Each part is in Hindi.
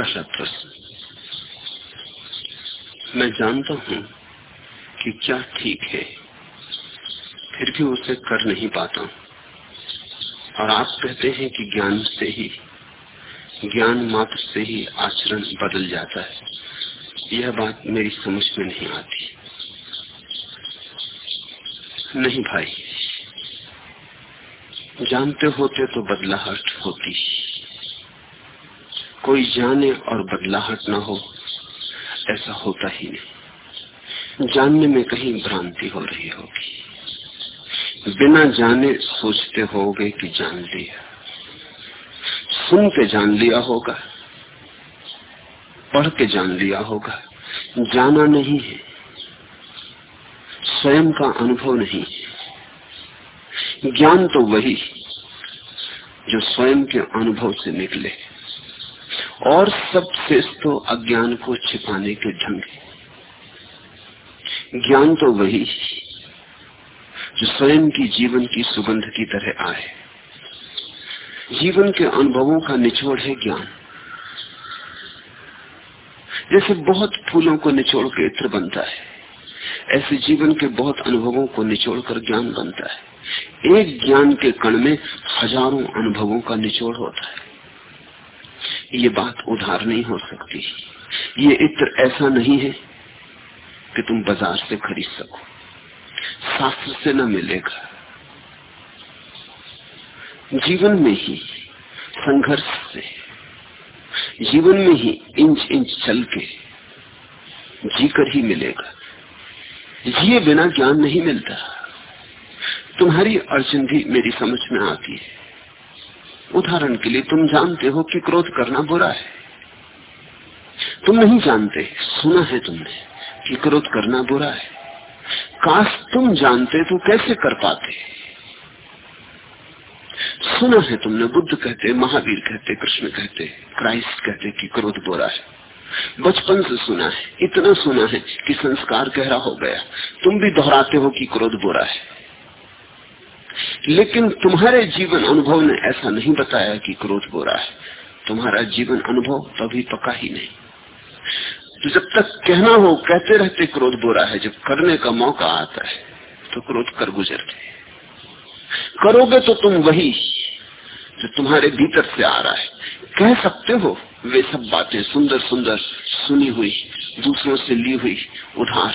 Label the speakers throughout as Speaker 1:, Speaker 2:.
Speaker 1: पहला प्रश्न मैं जानता हूँ कि क्या ठीक है, फिर भी उसे कर नहीं पाता और आप कहते हैं कि ज्ञान से ही, ज्ञान मात्र से ही आचरण बदल जाता है। यह बात मेरी समझ में नहीं आती। नहीं भाई, जानते होते तो बदलाहट होती। कोई जाने और बदलाहट ना हो, ऐसा होता ही नहीं। जानने में कहीं भ्रांति हो रही होगी। बिना जाने सोचते होगे कि जान लिया। सुन के जान लिया होगा। पढ़ के जान लिया होगा। जाना नहीं है। स्वयं का अनुभव नहीं है। ज्ञान तो वही जो स्वयं के अनुभव से निकले। और सब शेष तो अज्ञान को छिपाने के ढंग ज्ञान तो वही जो स्वयं की जीवन की सुगंध की तरह आए। जीवन के अनुभवों का निचोड़ है ज्ञान। जैसे बहुत फूलों को निचोड़ के इत्र बनता है, ऐसे जीवन के बहुत अनुभवों को निचोड़ कर ज्ञान बनता है। एक ज्ञान के कण में हज़ारों अनुभवों का निचोड़ होता है। ये बात उधार नहीं हो सकती। ये इत्र ऐसा नहीं है कि तुम बाज़ार से खरीद सको। शास्त्र से न मिलेगा। जीवन में ही संघर्ष से, जीवन में ही इंच इंच चल के जीकर ही मिलेगा। जिए बिना ज्ञान नहीं मिलता। तुम्हारी अड़चन भी मेरी समझ में आती है। उदाहरण के लिए तुम जानते हो कि क्रोध करना बुरा है। तुम नहीं जानते, सुना है तुमने कि क्रोध करना बुरा है। काश तुम जानते तो कैसे कर पाते? सुना है तुमने, बुद्ध कहते, महावीर कहते, कृष्ण कहते, क्राइस्ट कहते कि क्रोध बुरा है। बचपन से सुना है, इतना सुना है कि संस्कार गहरा हो गया। तुम भी दोहराते हो कि क्रोध बुरा है। लेकिन तुम्हारे जीवन अनुभव ने ऐसा नहीं बताया कि क्रोध बुरा है। तुम्हारा जीवन अनुभव तभी पका ही नहीं। तो जब तक कहना हो, कहते रहते क्रोध बुरा है, जब करने का मौका आता है तो क्रोध कर गुजरते करोगे तो तुम वही जो तुम्हारे भीतर से आ रहा है। कह सकते हो, वे सब बातें सुंदर सुंदर सुनी हुई, दूसरों से ली हुई उधार।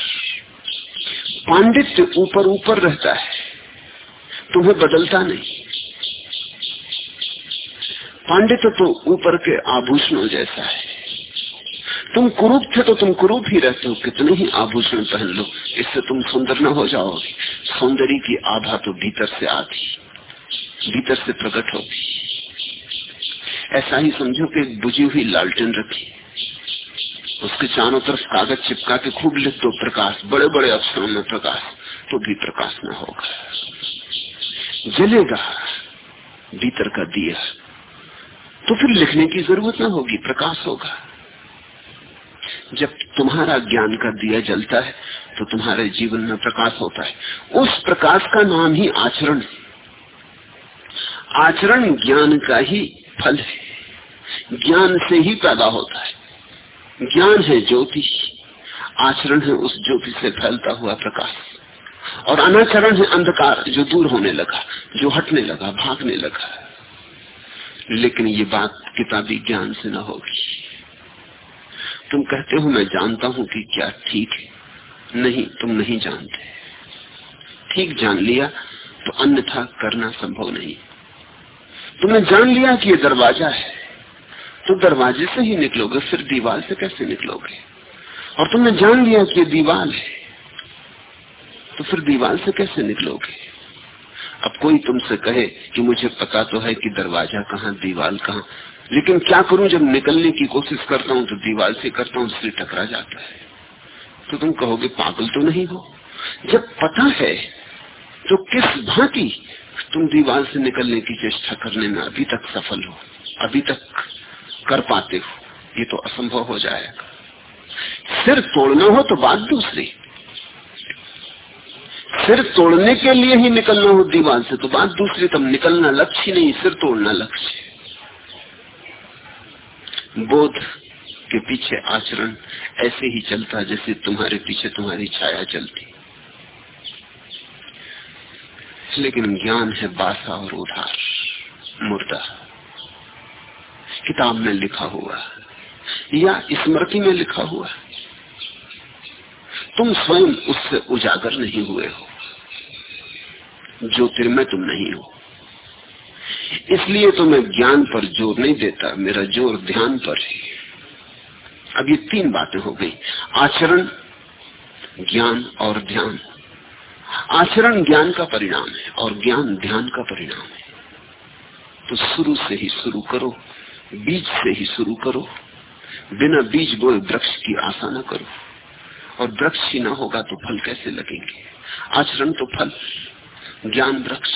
Speaker 1: पांडित्य ऊपर ऊपर रहता है। तुम्हें बदलता नहीं। पांडित्य तो ऊपर के आभूषणों जैसा है। तुम कुरूप थे तो तुम कुरूप ही रहते हो। कितने ही आभूषण पहन लो, इससे तुम सुंदर न हो जाओगे। सौंदर्य की आभा तो भीतर से आती, भीतर से प्रकट होगी ऐसा ही समझो कि बुझी हुई लालटेन रखी। उसके चारों तरफ़ कागज़ चिपका के खूब लिख दो प्रकाश बड़े बड़े अक्षरों में प्रकाश तो भी प्रकाश न होगा। जलेगा, भीतर का दिया। तो फिर लिखने की ज़रूरत ना होगी, प्रकाश होगा। जब तुम्हारा ज्ञान का दिया जलता है तो तुम्हारे जीवन में प्रकाश होता है। उस प्रकाश का नाम ही आचरण है। आचरण ज्ञान का ही फल है। ज्ञान से ही पैदा होता है। ज्ञान है ज्योति। आचरण है उस ज्योति से फैलता हुआ प्रकाश। और अनाचरण है अंधकार जो दूर होने लगा, जो हटने लगा, भागने लगा। लेकिन ये बात किताबी ज्ञान से न होगी। तुम कहते हो, मैं जानता हूँ कि क्या ठीक है। नहीं, तुम नहीं जानते। ठीक जान लिया तो अन्यथा करना संभव नहीं। तुमने जान लिया कि ये दरवाज़ा है। तो दरवाजे से ही निकलोगे, फिर दीवार से कैसे निकलोगे? और तुमने जान लिया कि ये दीवार है। तो फिर दीवार से कैसे निकलोगे? अब कोई तुमसे कहे कि मुझे पता तो है कि दरवाज़ा कहाँ दीवार कहाँ। लेकिन क्या करूँ जब निकलने की कोशिश करता हूँ तो दीवार से करता हूँ, इसलिए टकरा जाता है। तो तुम कहोगे, पागल तो नहीं हो। जब पता है तो किस भांति तुम दीवार से निकलने की चेष्टा करने में अभी तक सफल हो, अभी तक कर पाते हो, ये तो असंभव हो जाएगा। सिर तोड़ना हो तो बात दूसरी। सिर तोड़ने के लिए ही निकलना हो दीवार से तो बात दूसरी तब निकलना लक्ष्य नहीं, सिर तोड़ना लक्ष्य बोध के पीछे आचरण ऐसे ही चलता जैसे तुम्हारे पीछे तुम्हारी छाया चलती। लेकिन ज्ञान है बासा और उधार, मुर्दा। किताब में लिखा हुआ या स्मृति में लिखा हुआ तुम स्वयं उससे उजागर नहीं हुए हो। ज्योतिर्मय तुम नहीं हो। इसलिए तो मैं ज्ञान पर ज़ोर नहीं देता, मेरा ज़ोर ध्यान पर है। अब ये तीन बातें हो गई। आचरण, ज्ञान और ध्यान। आचरण ज्ञान का परिणाम है और ज्ञान ध्यान का परिणाम है। तो शुरू से ही शुरू करो, बीज से ही शुरू करो, बिना बीज बोए वृक्ष की आशा न करो। और वृक्ष ही ना होगा तो फल कैसे लगेंगे? आचरण तो फल, ज्ञान वृक्ष,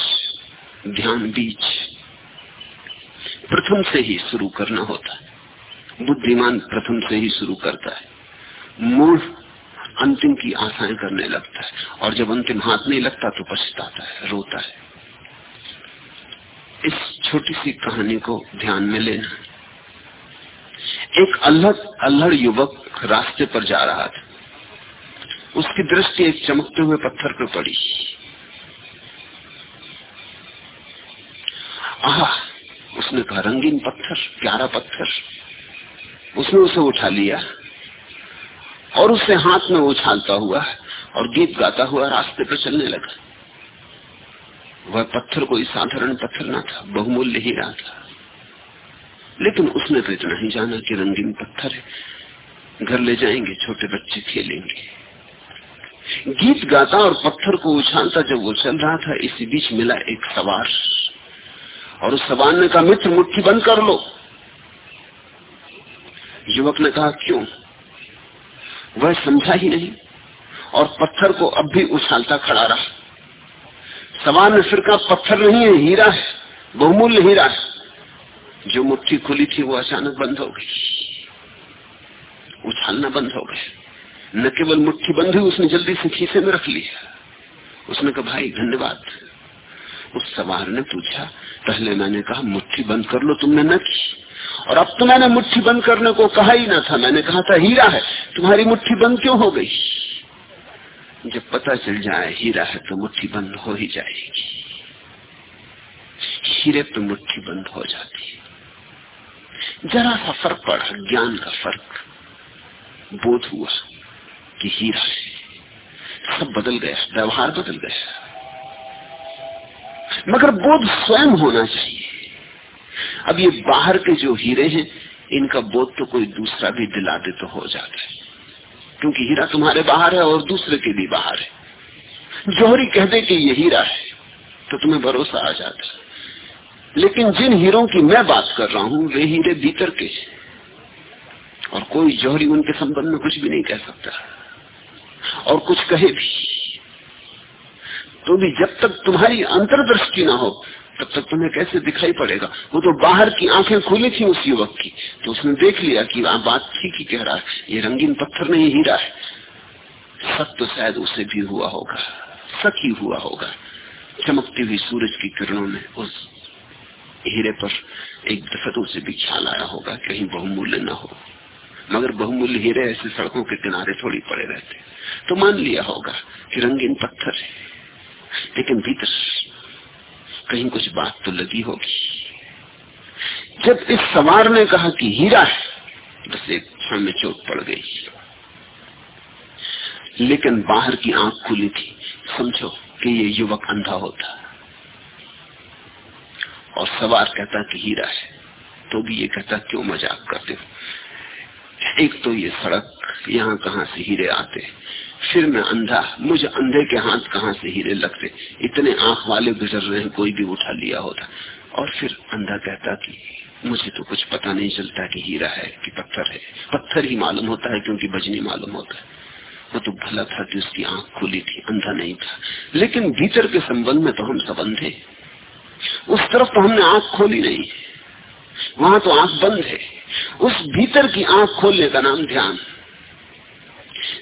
Speaker 1: ध्यान बीज। प्रथम से ही शुरू करना होता है। बुद्धिमान प्रथम से ही शुरू करता है। मूल अंतिम की आशाएँ करने लगता है और जब अंतिम हाथ नहीं लगता तो पछताता है, रोता है। इस छोटी सी कहानी को ध्यान में लेना। एक अल्हड़ अल्हड़ युवक रास्ते पर जा रहा था। उसकी दृष्टि एक चमकते हुए पत्थर पर पड़ी। आह, उसने कहा, रंगीन पत्थर, प्यारा पत्थर। उसने उसे उठा लिया और उसे हाथ में उछालता हुआ और गीत गाता हुआ रास्ते पर चलने लगा। वह पत्थर कोई साधारण पत्थर ना था, बहुमूल्य ही रहा था। लेकिन उसने तो इतना ही जाना कि रंगीन पत्थर है। घर ले जाएँगे, छोटे बच्चे खेलेंगे। गीत गाता और पत्थर को उछालता जब वो चल रहा था, इसी बीच मिला एक सवार। और उस सवार ने कहा, मित्र, मुट्ठी बंद कर लो। युवक ने कहा, क्यों? वह समझा ही नहीं और पत्थर को अब भी उछालता खड़ा रहा। सवार ने फिर कहा, पत्थर नहीं है, हीरा है, बहुमूल्य हीरा है। जो मुट्ठी खुली थी, वो अचानक बंद हो गई। उछालना बंद हो गया। न केवल मुट्ठी हुई, उसने जल्दी से खीसे में रख लिया उसने कहा, भाई, धन्यवाद। उस सवार ने पूछा, पहले मैंने कहा, मुट्ठी बंद कर लो, तुमने न की। और अब तो मैंने मुट्ठी बंद करने को कहा ही ना था। मैंने कहा था, हीरा है, तुम्हारी मुट्ठी बंद क्यों हो गई? जब पता चल जाए, हीरा है तो मुट्ठी बंद हो ही जाएगी। हीरे पे मुट्ठी बंद हो जाती है। जरा सा फ़र्क पड़ा, ज्ञान का फ़र्क। बोध हुआ। कि हीरा है सब बदल गया व्यवहार बदल गया मगर बोध स्वयं होना चाहिए। अब ये बाहर के जो हीरे हैं, इनका बोध तो कोई दूसरा भी दिला दे तो हो जाता है। क्योंकि हीरा तुम्हारे बाहर है और दूसरे के भी बाहर है। जोहरी कह दे कि ये हीरा है तो तुम्हें भरोसा आ जाता है। लेकिन जिन हीरों की मैं बात कर रहा हूँ, वे हीरे भीतर के और कोई जोहरी उनके संबंध में कुछ भी नहीं कह सकता। और कुछ कहे भी। तो भी जब तक तुम्हारी अंतर्दृष्टि ना हो, तब तक तुम्हें कैसे दिखाई पड़ेगा? वो तो बाहर की आँखें खुली थी उस युवक की। तो उसने देख लिया कि आप बात ठीक ही कह रहा है। ये रंगीन पत्थर नहीं, हीरा है। सत्य तो शायद उसे भी हुआ होगा। सच ही हुआ होगा। चमकती हुई सूरज की किरणों में उस हीरे पर एक दफ़ा तो उसे भी ख्याल आया होगा। कहीं बहुमूल्य न हो। मगर बहुमूल्य हीरे ऐसे सड़कों के किनारे थोड़ी पड़े रहते। तो मान लिया होगा कि रंगीन पत्थर है। लेकिन भीतर कहीं कुछ बात तो लगी होगी। जब इस सवार ने कहा कि हीरा है, बस एक क्षण में चोट पड़ गई। लेकिन बाहर की आँख खुली थी। समझो कि ये युवक अंधा होता। और सवार कहता कि हीरा है तो भी ये कहता, क्यों मज़ाक करते हो? एक तो ये सड़क यहाँ कहाँ से हीरे आते? फिर मैं अंधा, मुझे अंधे के हाथ कहाँ से हीरे लगते? इतने आँख वाले गुजर रहे हैं, कोई भी उठा लिया होता। और फिर अंधा कहता कि मुझे तो कुछ पता नहीं चलता कि हीरा है कि पत्थर है। पत्थर ही मालूम होता है, क्योंकि बजनी मालूम होता है। वो तो भला था कि उसकी आँख खुली थी, अंधा नहीं था। लेकिन भीतर के संबंध में तो हम सब अंधे उस तरफ़ तो हमने आँख खोली नहीं वहाँ तो आँख बंद है। उस भीतर की आँख खोलने का नाम ध्यान।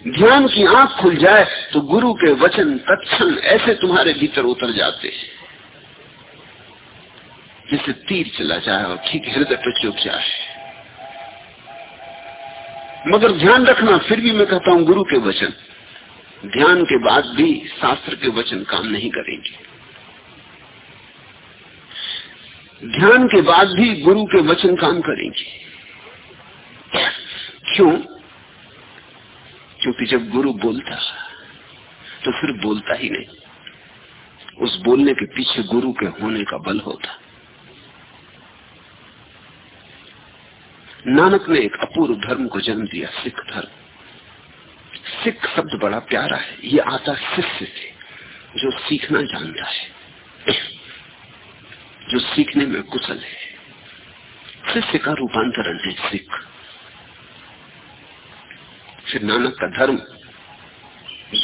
Speaker 1: ध्यान की आँख खुल जाए तो गुरु के वचन तत्क्षण ऐसे तुम्हारे भीतर उतर जाते हैं। जैसे तीर चला जाए और ठीक हृदय पर चुप जाए। मगर ध्यान रखना, फिर भी मैं कहता हूँ गुरु के वचन। ध्यान के बाद भी शास्त्र के वचन काम नहीं करेंगे। ध्यान के बाद भी गुरु के वचन काम करेंगे। क्यों? क्योंकि जब गुरु बोलता तो फिर बोलता ही नहीं। उस बोलने के पीछे गुरु के होने का बल होता। नानक ने एक अपूर्व धर्म को जन्म दिया, सिख धर्म। सिख शब्द बड़ा प्यारा है। ये आता शिष्य से, जो सीखना जानता है। जो सीखने में कुशल है। शिष्य का रूपांतरण है सिख। फिर नानक का धर्म,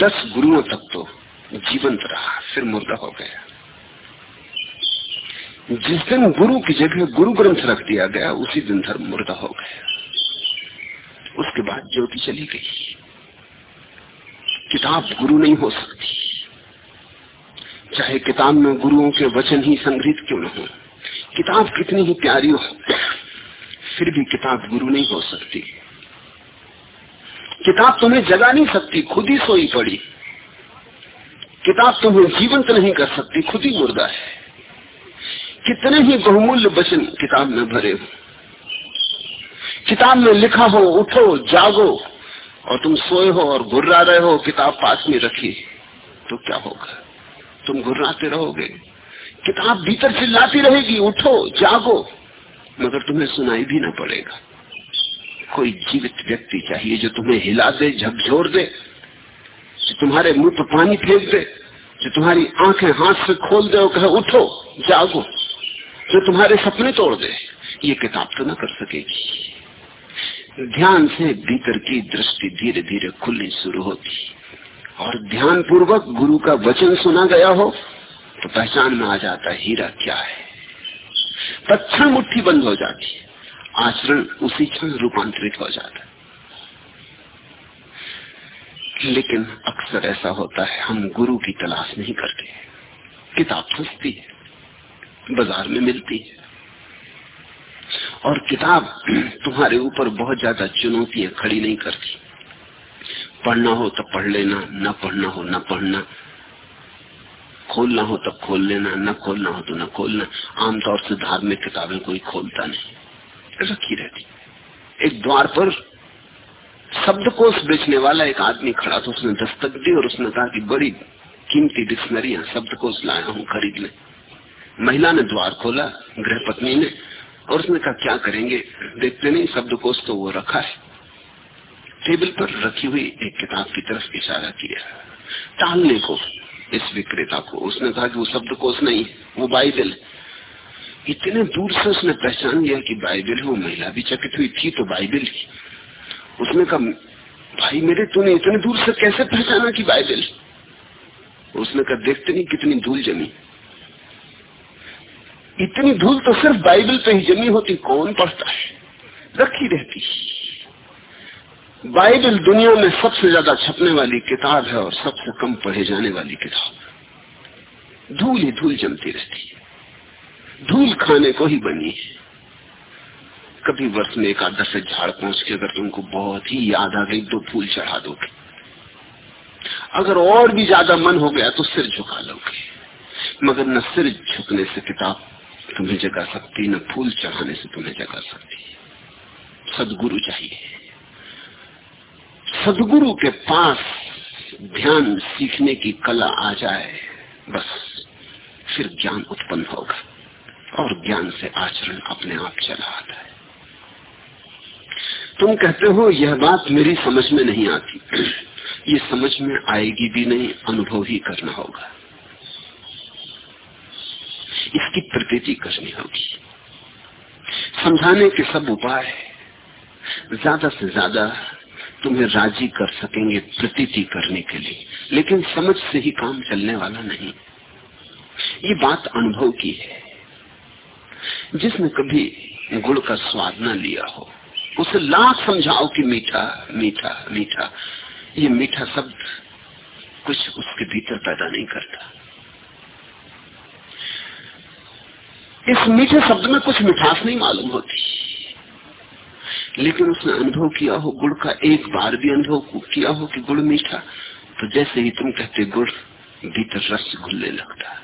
Speaker 1: दस गुरुओं तक तो जीवंत रहा, फिर मुर्दा हो गया। जिस दिन गुरु की जगह गुरु ग्रंथ रख दिया गया, उसी दिन धर्म मुर्दा हो गया। उसके बाद ज्योति चली गई। किताब गुरु नहीं हो सकती। चाहे किताब में गुरुओं के वचन ही संग्रहित क्यों न हो, किताब कितनी ही प्यारी हो, फिर भी किताब गुरु नहीं हो सकती। किताब तुम्हें जगा नहीं सकती, खुद ही सोई पड़ी। किताब तुम्हें जीवंत नहीं कर सकती, खुद ही मुर्दा है। कितने ही बहुमूल्य वचन किताब में भरे हो। किताब में लिखा हो, उठो, जागो, और तुम सोए हो और घुर्रा रहे हो, किताब पास में रखी तो क्या होगा? तुम घुर्राते रहोगे। किताब भीतर चिल्लाती रहेगी, उठो, जागो, मगर तुम्हें सुनाई भी ना पड़ेगा। कोई जीवित व्यक्ति चाहिए जो तुम्हें हिला दे, झकझोर दे, जो तुम्हारे मुँह पर पानी फेंक दे, जो तुम्हारी आँखें हाथ से खोल दे और कहे, उठो, जागो। जो तुम्हारे सपने तोड़ दे, ये किताब तो ना कर सकेगी। ध्यान से भीतर की दृष्टि धीरे धीरे खुलनी शुरू होती। और ध्यान पूर्वक गुरु का वचन सुना गया हो तो पहचान में आ जाता हीरा क्या है। तत्ण मुट्ठी बंद हो जाती। आचरण उसी क्षण रूपांतरित हो जाता है। लेकिन अक्सर ऐसा होता है, हम गुरु की तलाश नहीं करते किताब सस्ती है, बाज़ार में मिलती है। और किताब तुम्हारे ऊपर बहुत ज़्यादा चुनौतियाँ खड़ी नहीं करती। पढ़ना हो तो पढ़ लेना, न पढ़ना हो न पढ़ना। खोलना हो तब खोल लेना, न खोलना हो तो न खोलना। आमतौर से धार्मिक किताबें कोई खोलता नहीं। रखी रहती। एक द्वार पर शब्दकोश बेचने वाला एक आदमी खड़ा था, उसने दस्तक दी और उसने कहा कि बड़ी कीमती डिक्शनरियाँ शब्दकोश लाया हूँ खरीद ले महिला ने द्वार खोला, गृह पत्नी ने, और उसने कहा, क्या करेंगे? देखते नहीं शब्दकोश तो वो रखा है। टेबल पर रखी हुई एक किताब की तरफ़ इशारा किया। टालने को, इस विक्रेता को, उसने कहा कि वो शब्दकोश नहीं, वो बाइबल इतने दूर से उसने पहचान लिया कि बाइबल वो महिला भी चकित हुई थी तो बाइबल ही। उसने कहा, भाई, मेरे तूने इतने दूर से कैसे पहचाना कि बाइबल उसने कहा, देखते नहीं कितनी धूल जमी। इतनी धूल तो सिर्फ़ बाइबल पे ही जमी होती, कौन पढ़ता है? रखी रहती। बाइबल दुनिया में सबसे ज़्यादा छपने वाली किताब है और सबसे कम पढ़े जाने वाली किताब। धूल ही धूल जमती रहती है। धूल खाने को ही बनी है। कभी वर्ष में एक आधा से झाड़ पहुँच के अगर तुमको बहुत ही याद आ गई तो फूल चढ़ा दोगे। अगर और भी ज़्यादा मन हो गया तो सिर झुका लोगे। मगर न सिर झुकने से किताब तुम्हें जगा सकती, न फूल चढ़ाने से तुम्हें जगा सकती। सदगुरु चाहिए। सदगुरु के पास ध्यान सीखने की कला आ जाए, बस फिर ज्ञान उत्पन्न होगा। और ज्ञान से आचरण अपने आप चला आता है। तुम कहते हो, यह बात मेरी समझ में नहीं आती। ये समझ में आएगी भी नहीं, अनुभव ही करना होगा। इसकी प्रतीति करनी होगी। समझाने के सब उपाय ज़्यादा से ज़्यादा तुम्हें राज़ी कर सकेंगे प्रतीति करने के लिए, लेकिन समझ से ही काम चलने वाला नहीं। ये बात अनुभव की है। जिसने कभी गुड़ का स्वाद ना लिया हो, उसे लाख समझाओ कि मीठा मीठा मीठा। ये मीठा शब्द कुछ उसके भीतर पैदा नहीं करता। इस मीठे शब्द में कुछ मिठास नहीं मालूम होती। लेकिन उसने अनुभव किया हो, गुड़ का एक बार भी अनुभव किया हो कि गुड़ मीठा तो जैसे ही तुम कहते गुड़, भीतर रस घुलने लगता है।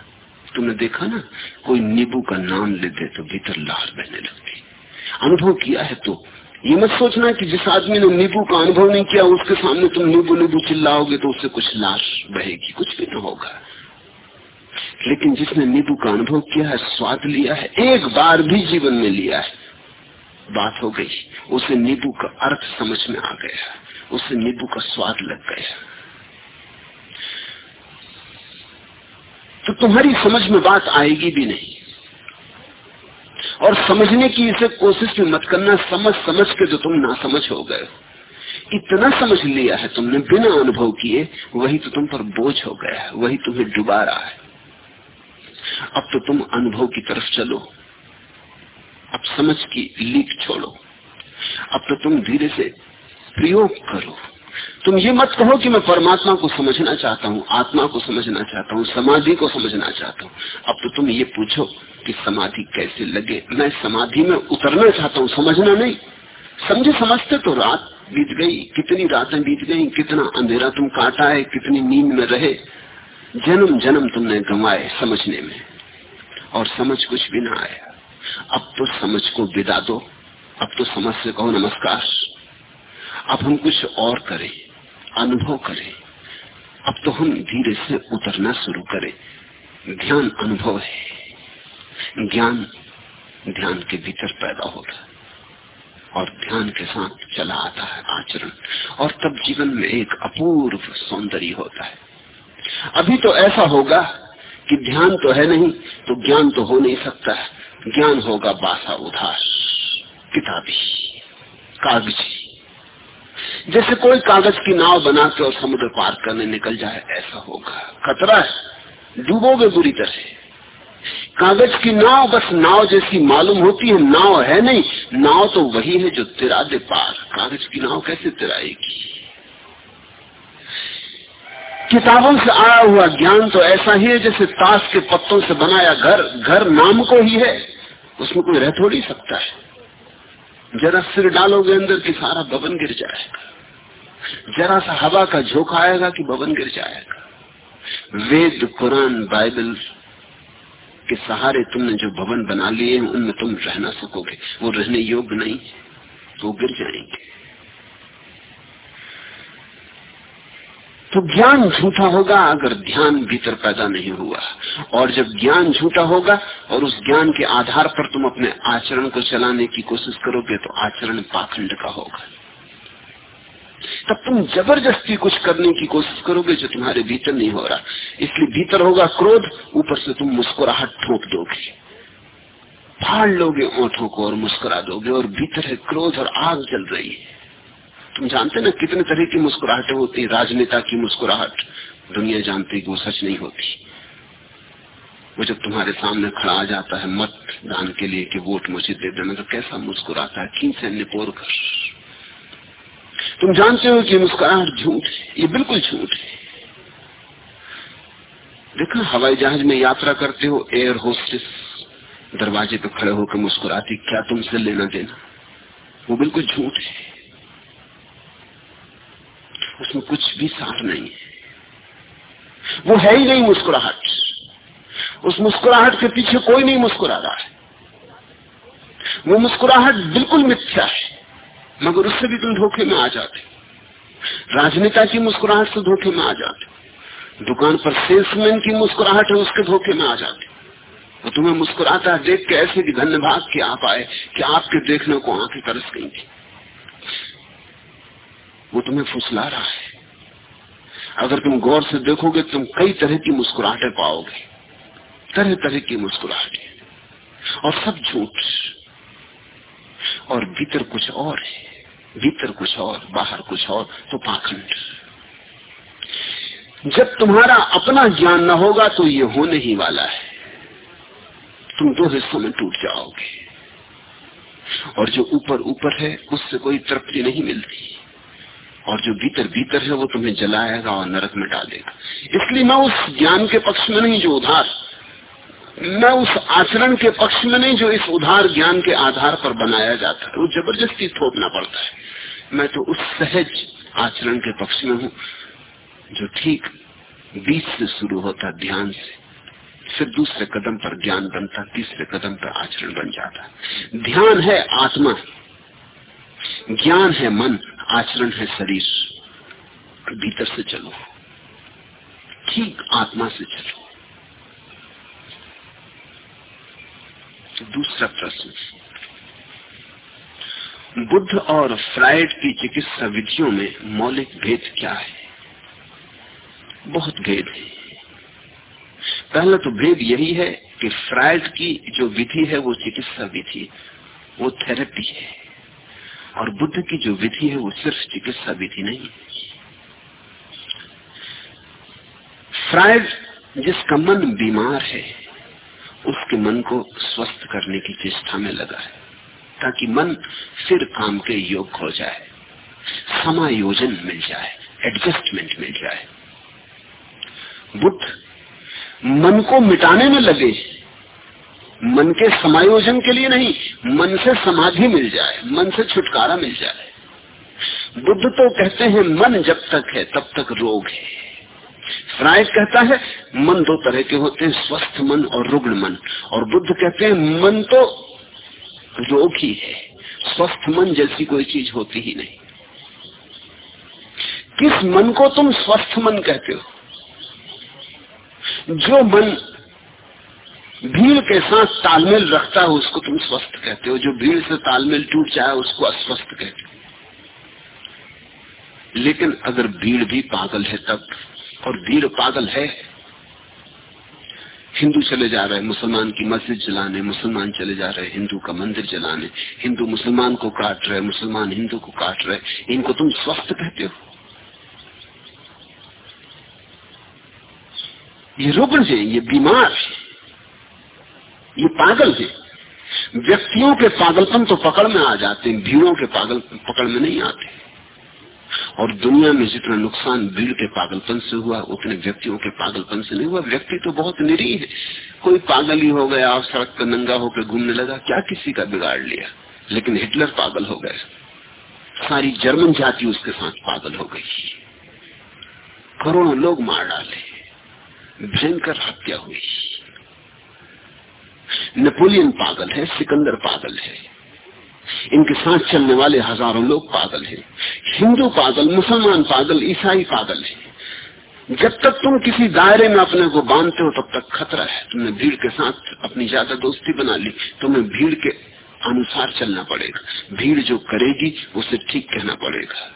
Speaker 1: तुमने देखा ना, कोई नींबू का नाम ले दे तो भीतर लहर बहने लगती। अनुभव किया है तो। ये मत सोचना कि जिस आदमी ने नींबू का अनुभव नहीं किया, उसके सामने तुम नींबू नींबू चिल्लाओगे तो उससे कुछ लाश बहेगी, कुछ भी ना होगा। लेकिन जिसने नींबू का अनुभव किया है, स्वाद लिया है, एक बार भी जीवन में लिया है, बात हो गई। उसे नींबू का अर्थ समझ में आ गया। उसे नींबू का स्वाद लग गया। तो तुम्हारी समझ में बात आएगी भी नहीं। और समझने की इसे कोशिश भी मत करना, समझ समझ के जो तुम ना समझ हो गए। इतना समझ लिया है तुमने, बिना अनुभव किए, वही तो तुम पर बोझ हो गया है, वही तुम्हें डुबा रहा है। अब तो तुम अनुभव की तरफ़ चलो। अब समझ की लीक छोड़ो। अब तो तुम धीरे से प्रयोग करो। तुम ये मत कहो कि मैं परमात्मा को समझना चाहता हूँ, आत्मा को समझना चाहता हूँ, समाधि को समझना चाहता हूँ। अब तो तुम ये पूछो कि समाधि कैसे लगे? मैं समाधि में उतरना चाहता हूँ, समझना नहीं। समझे, समझते तो रात बीत गई, कितनी रातें बीत गई, कितना अंधेरा तुम काटा है, कितनी नींद में रहे। जन्म जन्म तुमने गंवाए समझने में, और समझ कुछ भी ना आया। अब तो समझ को विदा दो। अब तो समझ से कहो नमस्कार। अब हम कुछ और करें, अनुभव करें। अब तो हम धीरे से उतरना शुरू करें। ध्यान अनुभव है। ज्ञान ध्यान के भीतर पैदा होता है और ध्यान के साथ चला आता है आचरण। और तब जीवन में एक अपूर्व सौंदर्य होता है। अभी तो ऐसा होगा कि ध्यान तो है नहीं तो ज्ञान तो हो नहीं सकता है। ज्ञान होगा बासा उधार, किताबी, कागज़ी। जैसे कोई कागज़ की नाव बना के और समुद्र पार करने निकल जाए, ऐसा होगा। खतरा है। डूबोगे बुरी तरह। कागज़ की नाव बस नाव जैसी मालूम होती है, नाव है नहीं। नाव तो वही है जो तिरा दे पार। कागज़ की नाव कैसे तिराएगी? किताबों से आया हुआ ज्ञान तो ऐसा ही है जैसे ताश के पत्तों से बनाया घर। घर नाम को ही है। उसमें कोई रह थोड़ी सकता है। जरा सिर डालोगे अंदर की सारा भवन गिर जाएगा। जरा सा हवा का झोंका आएगा कि भवन गिर जाएगा। वेद, कुरान, बाइबल के सहारे तुमने जो भवन बना लिए उनमें तुम रहना सकोगे वो रहने योग्य नहीं, वो गिर जाएँगे। तो ज्ञान झूठा होगा, अगर ध्यान भीतर पैदा नहीं हुआ, और जब ज्ञान झूठा होगा, और उस ज्ञान के आधार पर तुम अपने आचरण को चलाने की कोशिश करोगे तो आचरण पाखंड का होगा। तब तुम ज़बरदस्ती कुछ करने की कोशिश करोगे जो तुम्हारे भीतर नहीं हो रहा। इसलिए भीतर होगा क्रोध, ऊपर से तुम मुस्कुराहट ठोक दोगे। फाड़ लोगे ओठों को और मुस्कुरा दोगे, और भीतर है क्रोध और आग जल रही है। तुम जानते ना कितने तरह की मुस्कुराहटें होती राजनेता की मुस्कुराहट। दुनिया जानती वो सच नहीं होती। वो जब तुम्हारे सामने खड़ा आ जाता है मत दान के लिए कि वोट मुझे दे देना तो कैसा मुस्कुराता है? की से निपोर कर। तुम जानते हो कि मुस्कुराहट झूठ ये बिल्कुल झूठ है। देखा, हवाई जहाज़ में यात्रा करते हो एयर होस्टेस दरवाजे पे खड़े होकर मुस्कुराती, क्या तुमसे लेना देना? वो बिल्कुल झूठ है। उसमें कुछ भी सार नहीं है। वो है ही नहीं मुस्कुराहट। उस मुस्कुराहट के पीछे कोई नहीं मुस्कुरा रहा है। वो मुस्कुराहट बिल्कुल मिथ्या है, मगर उससे भी तुम धोखे में आ जाते राजनेता की मुस्कुराहट से धोखे में आ जाते दुकान पर सेल्समैन की मुस्कुराहट है, उसके धोखे में आ जाते वो तुम्हें मुस्कुराता देख के ऐसे भी धन्यवाद कि आप आए, कि आपके देखने को आँखें तरस गई थी। वो तुम्हें फुसला रहा है। अगर तुम गौर से देखोगे, तुम कई तरह की मुस्कुराहटें पाओगे। तरह तरह की मुस्कुराहटें। और सब झूठ। और भीतर कुछ और है। भीतर कुछ और, बाहर कुछ और तो पाखंड। जब तुम्हारा अपना ज्ञान न होगा तो ये होने ही वाला है। तुम दो हिस्सों में टूट जाओगे। और जो ऊपर ऊपर है, उससे कोई तृप्ति नहीं मिलती। और जो भीतर भीतर है वो तुम्हें जलाएगा और नरक में डालेगा इसलिए मैं उस ज्ञान के पक्ष में नहीं जो उधार, मैं उस आचरण के पक्ष में नहीं जो इस उधार ज्ञान के आधार पर बनाया जाता है। वो ज़बरदस्ती थोपना पड़ता है। मैं तो उस सहज आचरण के पक्ष में हूँ, जो ठीक बीच से शुरू होता ध्यान से, फिर दूसरे कदम पर ज्ञान बनता, तीसरे कदम पर आचरण बन जाता। ध्यान है आत्मा, ज्ञान है मन। आचरण है शरीर। भीतर से चलो। ठीक आत्मा से चलो। दूसरा प्रश्न। बुद्ध और फ्राइड की चिकित्सा विधियों में मौलिक भेद क्या है? बहुत भेद है। पहला तो भेद यही है कि फ्राइड की जो विधि है, वो चिकित्सा विधि वो थेरेपी है। और बुद्ध की जो विधि है, वो सिर्फ़ चिकित्सा विधि नहीं है। जिसका मन बीमार है, उसके मन को स्वस्थ करने की चेष्टा में लगा है, ताकि मन फिर काम के योग्य हो जाए, समायोजन मिल जाए एडजस्टमेंट मिल जाए। बुद्ध मन को मिटाने में लगे मन के समायोजन के लिए नहीं, मन से समाधि मिल जाए, मन से छुटकारा मिल जाए। बुद्ध तो कहते हैं, मन जब तक है, तब तक रोग है। फ्राइड कहता है, मन दो तरह के होते हैं, स्वस्थ मन और रुग्ण मन। और बुद्ध कहते हैं, मन तो रोग ही है, स्वस्थ मन जैसी कोई चीज़ होती ही नहीं। किस मन को तुम स्वस्थ मन कहते हो? जो मन भीड़ के साथ तालमेल रखता है, उसको तुम स्वस्थ कहते हो। जो भीड़ से तालमेल टूट जाए, उसको अस्वस्थ कहते हो। लेकिन अगर भीड़ भी पागल है तब, और भीड़ पागल है, हिंदू चले जा रहे मुसलमान की मस्जिद जलाने, मुसलमान चले जा रहे हिंदू का मंदिर जलाने, हिंदू मुसलमान को काट रहे मुसलमान हिंदू को काट रहे इनको तुम स्वस्थ कहते हो। ये रुग्ण है, ये बीमार है। ये पागल है व्यक्तियों के पागलपन तो पकड़ में आ जाते हैं, भीड़ों के पागल, पकड़ में नहीं आते। और दुनिया में जितना नुकसान भीड़ के पागलपन से हुआ, उतने व्यक्तियों के पागलपन से नहीं हुआ। व्यक्ति तो बहुत निरीह है। कोई पागल ही हो गया और सड़क पर नंगा होकर घूमने लगा, क्या किसी का बिगाड़ लिया? लेकिन हिटलर पागल हो गए। सारी जर्मन जाति उसके साथ पागल हो गई। करोड़ों लोग मार डाले। भयंकर हत्या हुई। नेपोलियन पागल है, सिकंदर पागल है। इनके साथ चलने वाले हज़ारों लोग पागल हैं। हिंदू पागल, मुसलमान पागल, ईसाई पागल है। जब तक तुम किसी दायरे में अपने को बांधते हो, तब तक खतरा है। तुमने भीड़ के साथ अपनी ज़्यादा दोस्ती बना ली, तुम्हें भीड़ के अनुसार चलना पड़ेगा। भीड़ जो करेगी, उसे ठीक कहना पड़ेगा।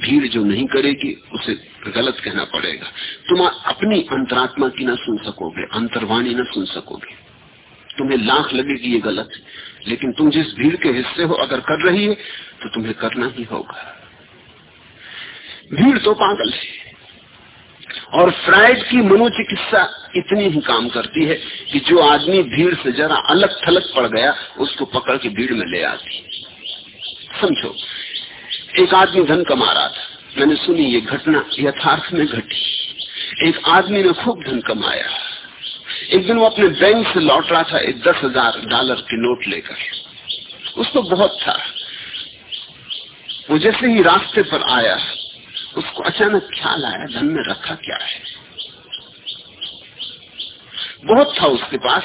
Speaker 1: भीड़ जो नहीं करेगी, उसे गलत कहना पड़ेगा। तुम अपनी अंतरात्मा की ना सुन सकोगे, अंतर्वाणी ना सुन सकोगे। तुम्हें लाख लगेगी ये गलत है। लेकिन तुम जिस भीड़ के हिस्से हो, अगर कर रही है तो तुम्हें करना ही होगा। भीड़ तो पागल है। और फ्राइड की मनोचिकित्सा इतनी ही काम करती है कि जो आदमी भीड़ से जरा अलग थलग पड़ गया, उसको पकड़ के भीड़ में ले आती समझो, एक आदमी धन कमा रहा था। मैंने सुनी ये घटना यथार्थ में घटी। एक आदमी ने खूब धन कमाया। एक दिन वो अपने बैंक से लौट रहा था, एक दस हज़ार डॉलर के नोट लेकर। उसको बहुत था। वो जैसे ही रास्ते पर आया, उसको अचानक ख्याल आया, धन में रखा क्या है? बहुत था उसके पास।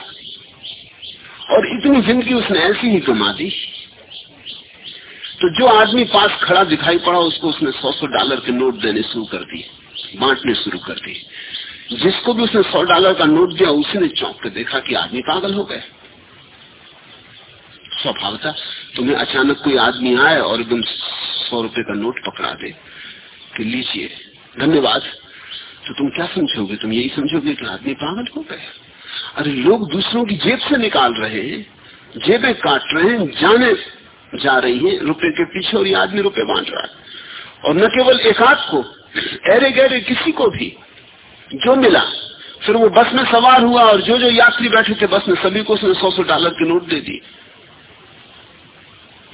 Speaker 1: और इतनी ज़िंदगी उसने ऐसी ही कमा दी। तो जो आदमी पास खड़ा दिखाई पड़ा, उसको उसने सौ सौ डॉलर के नोट देने शुरू कर दिए, बांटने शुरू कर दिए। जिसको भी उसने सौ डॉलर का नोट दिया, उसने चौंक के देखा कि आदमी पागल हो गए। स्वभाव था तुम्हें अचानक कोई आदमी आए और एकदम सौ रुपए का नोट पकड़ा दे कि लीजिए। धन्यवाद। तो तुम क्या समझोगे? तुम यही समझोगे कि आदमी पागल हो गए? अरे लोग दूसरों की जेब से निकाल रहे हैं, जेबें काट रहे हैं, जाने जा रही है रुपए के पीछे और ये आदमी रुपए बांट रहा है। और न केवल एक को अरे गहरे किसी को भी जो मिला, फिर वो बस में सवार हुआ और जो जो यात्री बैठे थे बस में, सभी को उसने सौ सौ डॉलर के नोट दे दी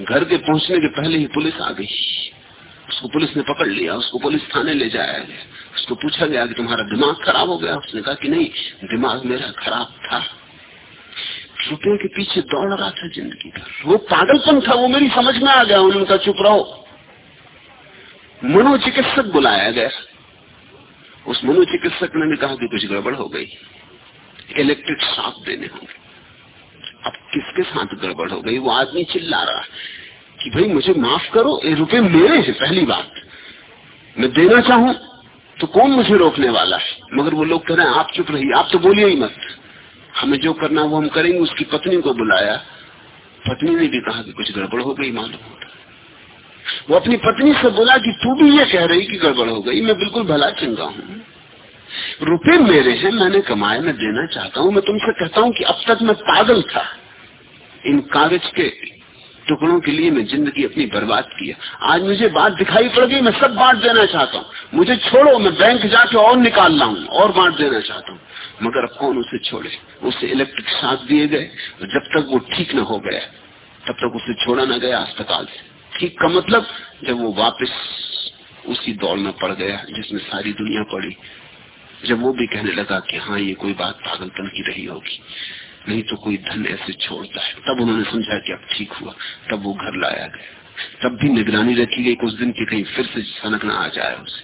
Speaker 1: घर के पहुँचने के पहले ही पुलिस आ गई। उसको पुलिस ने पकड़ लिया, उसको पुलिस थाने ले जाया गया। उसको पूछा गया कि तुम्हारा दिमाग खराब हो गया? उसने कहा कि नहीं, दिमाग मेरा खराब था। रुपये के पीछे दौड़ रहा था ज़िंदगी का वो पागलपन था, वो मेरी समझ में आ गया, उन्होंने कहा, चुप रहो। मनोचिकित्सक बुलाया गया। उस मनोचिकित्सक ने भी कहा कि कुछ गड़बड़ हो गई। इलेक्ट्रिक शॉक देने होंगे। अब किसके साथ गड़बड़ हो गई? वो आदमी चिल्ला रहा कि भाई मुझे माफ़ करो, ये रुपए मेरे हैं, पहली बात। मैं देना चाहूँ तो कौन मुझे रोकने वाला है? मगर वो लोग कह रहे हैं, आप चुप रहिए, आप तो बोलिए ही मत। हमें जो करना वो हम करेंगे, उसकी पत्नी को बुलाया। पत्नी ने भी कहा कि कुछ गड़बड़ हो गई, मालूम होता। वो अपनी पत्नी से बोला कि तू भी ये कह रही कि गड़बड़ हो गई, मैं बिल्कुल भला चंगा हूँ। रुपए मेरे हैं, मैंने कमाए मैं देना चाहता हूँ, मैं तुमसे कहता हूँ कि अब तक मैं पागल था। इन कागज़ के टुकड़ों के लिए मैं ज़िंदगी अपनी बर्बाद किया आज मुझे बात दिखाई पड़ गई, मैं सब बांट देना चाहता हूँ। मुझे छोड़ो, मैं बैंक जाके और निकाल ला हूँ, और बांट देना चाहता हूँ। मगर अब कौन उसे छोड़े? उसे इलेक्ट्रिक साथ दिए गए जब तक वो ठीक न हो गया, तब तक उसे छोड़ा न गया अस्पताल से। ठीक का मतलब जब वो वापस उसी दौड़ में पड़ गया, जिसमें सारी दुनिया पड़ी, जब वो भी कहने लगा कि हाँ ये कोई बात पागलपन की रही होगी, नहीं तो कोई धन ऐसे छोड़ता है। तब उन्होंने समझा कि अब ठीक हुआ, तब वो घर लाया गया। तब भी निगरानी रखी गई कुछ दिन की कहीं फिर से सनक ना आ जाए उसे।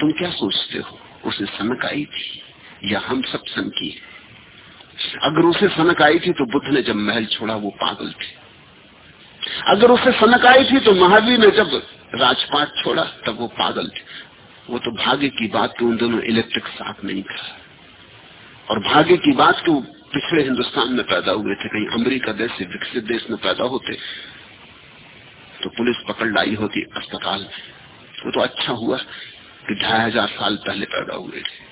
Speaker 1: तुम क्या सोचते हो? उसे सनक आई थी या हम सब सनकी अगर उसे सनक आई थी तो बुद्ध ने जब महल छोड़ा, वो पागल थे। अगर उसे सनक आई थी तो महावीर ने जब राजपाट छोड़ा, तब वो पागल थे। वो तो भाग्य की बात उन दोनों इलेक्ट्रिक साथ नहीं था और भाग्य की बात कि वो पिछड़े हिंदुस्तान में पैदा हुए थे, कहीं अमेरिका देश से विकसित देश में पैदा होते तो पुलिस पकड़ लाई होती अस्पताल में। वो तो अच्छा हुआ कि ढाई हज़ार साल पहले पैदा हुए थे।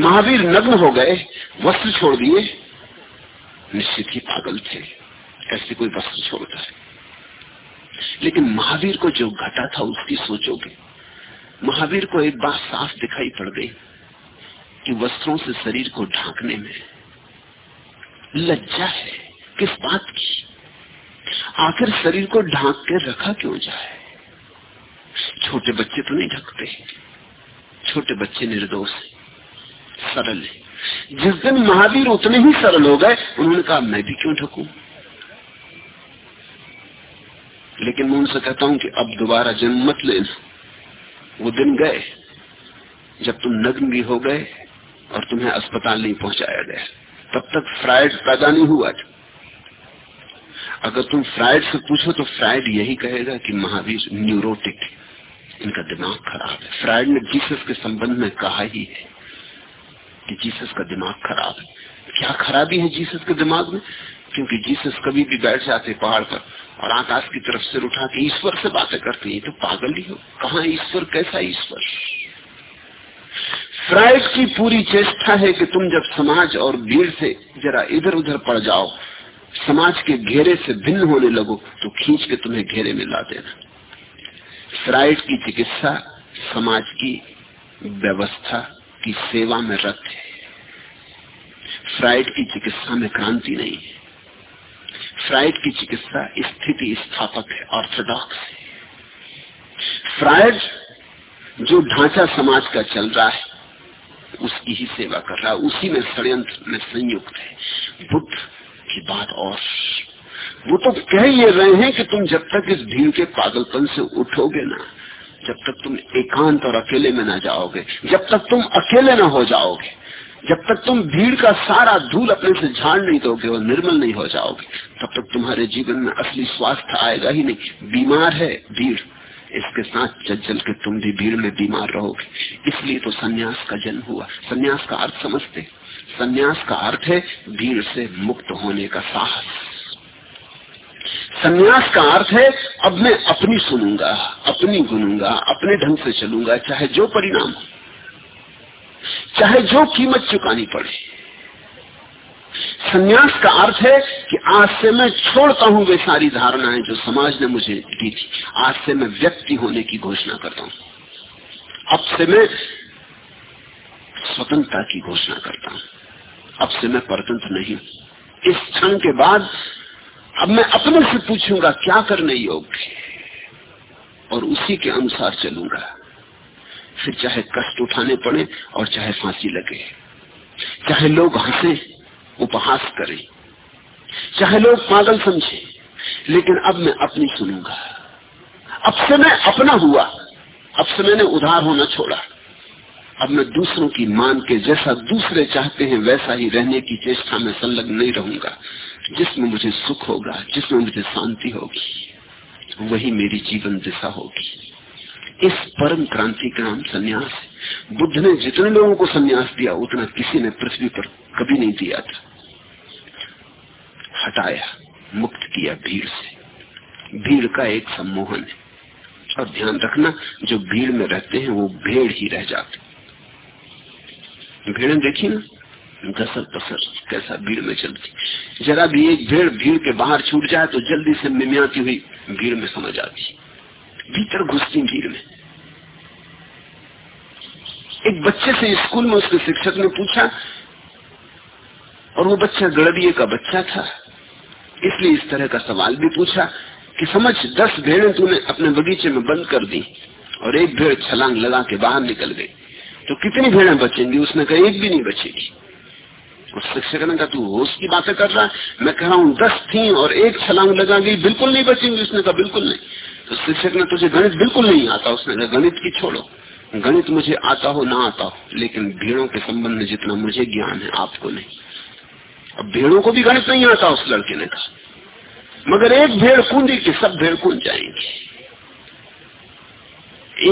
Speaker 1: महावीर नग्न हो गए, वस्त्र छोड़ दिए, निश्चित ही पागल थे। ऐसे कोई वस्त्र छोड़ता है लेकिन महावीर को जो घटा था, उसकी सोचोगे महावीर को एक बात साफ़ दिखाई पड़ गई कि वस्त्रों से शरीर को ढांकने में लज्जा है। किस बात की? आखिर शरीर को ढांक के रखा क्यों जाए? छोटे बच्चे तो नहीं ढकते। छोटे बच्चे निर्दोष है, सरल है। जिस दिन महावीर उतने ही सरल हो गए, उन्होंने कहा, मैं भी क्यों ढकू? लेकिन मैं उनसे कहता हूँ कि अब दोबारा जन्म मत लेना। वो दिन गए, जब तुम नग्न भी हो गए और तुम्हें अस्पताल नहीं पहुँचाया गया। तब तक फ्राइड पैदा नहीं हुआ अगर तुम फ्राइड से पूछो तो फ्राइड यही कहेगा कि महावीर न्यूरोटिक इनका दिमाग खराब है। फ्राइड ने जीसस के संबंध में कहा ही है कि जीसस का दिमाग खराब है। क्या खराबी है जीसस के दिमाग में? क्योंकि जीसस कभी भी बैठ जाते पहाड़ पर और आकाश की तरफ़ से उठा के ईश्वर से बातें करते हैं तो पागल ही हो। कहा ईश्वर? कैसा ईश्वर? फ्राइड की पूरी चेष्टा है कि तुम जब समाज और भीड़ से जरा इधर उधर पड़ जाओ, समाज के घेरे से भिन्न होने लगो तो खींच के तुम्हें घेरे में ला देना। फ्राइड की चिकित्सा समाज की व्यवस्था की सेवा में रत है। फ्राइड की चिकित्सा में क्रांति नहीं है। फ्राइड की चिकित्सा स्थिति स्थापक है ऑर्थोडॉक्स है। फ्राइड जो ढांचा समाज का चल रहा है, उसकी ही सेवा कर रहा है, उसी में षडयंत्र में संयुक्त है। बुद्ध की बात और। वो तो कह ये रहे हैं कि तुम जब तक इस भीड़ के पागलपन से उठोगे ना, जब तक तुम एकांत और अकेले में ना जाओगे, जब तक तुम अकेले ना हो जाओगे जब तक तुम भीड़ का सारा धूल अपने से झाड़ नहीं दोगे और निर्मल नहीं हो जाओगे, तब तक तुम्हारे जीवन में असली स्वास्थ्य आएगा ही नहीं। बीमार है भीड़। इसके साथ चल चल के तुम भी भीड़ में बीमार रहोगे। इसलिए तो सन्यास का जन्म हुआ। सन्यास का अर्थ समझते। सन्यास का अर्थ है भीड़ से मुक्त होने का साहस। सन्यास का अर्थ है, अब मैं अपनी सुनूँगा, अपनी गुनूँगा, अपने ढंग से चलूँगा, चाहे जो परिणाम हो। चाहे जो कीमत चुकानी पड़े। संन्यास का अर्थ है कि आज से मैं छोड़ता हूँ वे सारी धारणाएँ जो समाज ने मुझे दी थी। आज से मैं व्यक्ति होने की घोषणा करता हूँ। अब से मैं स्वतंत्रता की घोषणा करता हूँ। अब से मैं परतंत्र नहीं इस क्षण के बाद अब मैं अपने से पूछूँगा, क्या करने योग्य और उसी के अनुसार चलूँगा। फिर चाहे कष्ट उठाने पड़े और चाहे फांसी लगे। चाहे लोग हंसे, उपहास करें। चाहे लोग पागल समझे, लेकिन अब मैं अपनी सुनूँगा। अब से मैं अपना हुआ। अब से मैंने उधार होना छोड़ा। अब मैं दूसरों की मान के जैसा दूसरे चाहते हैं, वैसा ही रहने की चेष्टा में संलग्न नहीं रहूँगा। जिसमें मुझे सुख होगा, जिसमें मुझे शांति होगी, वही मेरी जीवन दिशा होगी। इस परम क्रांति का नाम संन्यास है। बुद्ध ने जितने लोगों को संन्यास दिया, उतना किसी ने पृथ्वी पर कभी नहीं दिया था। हटाया, मुक्त किया भीड़ से। भीड़ का एक सम्मोहन है। और ध्यान रखना, जो भीड़ में रहते हैं, वो भेड़ ही रह जाते भेड़ें देखी ना? घसर पसर, कैसा भीड़ में चलती। जरा भी एक भेड़ भीड़ के बाहर छूट जाए तो जल्दी से मिमियाती हुई भीड़ में समझ आती। भीतर घुसती भीड़ में। एक बच्चे से स्कूल में उसके शिक्षक ने पूछा, और वो बच्चा गड़बिये का बच्चा था। इसलिए इस तरह का सवाल भी पूछा कि समझ, दस भेड़ें तूने अपने बगीचे में बंद कर दी, और एक भेड़ छलांग लगा के बाहर निकल गई। तो कितनी भेड़ें बचेंगी? उसने कहा, एक भी नहीं बचेगी। उस शिक्षक ने कहा, तू होश की बातें कर रहा है। मैं कह रहा हूँ, दस थी और एक छलांग लगा गई, बिल्कुल नहीं बचेंगी। उसने कहा, बिल्कुल नहीं। तो शिक्षक ने तुझे गणित बिल्कुल नहीं आता, उसने कहा, गणित की छोड़ो। गणित मुझे आता हो, ना आता हो, लेकिन भीड़ों के संबंध में जितना मुझे ज्ञान है, आपको नहीं। अब भेड़ों को भी गणित नहीं आता, उस लड़के ने कहा। मगर एक भेड़ कूदी कि सब भेड़ कूद जाएँगे।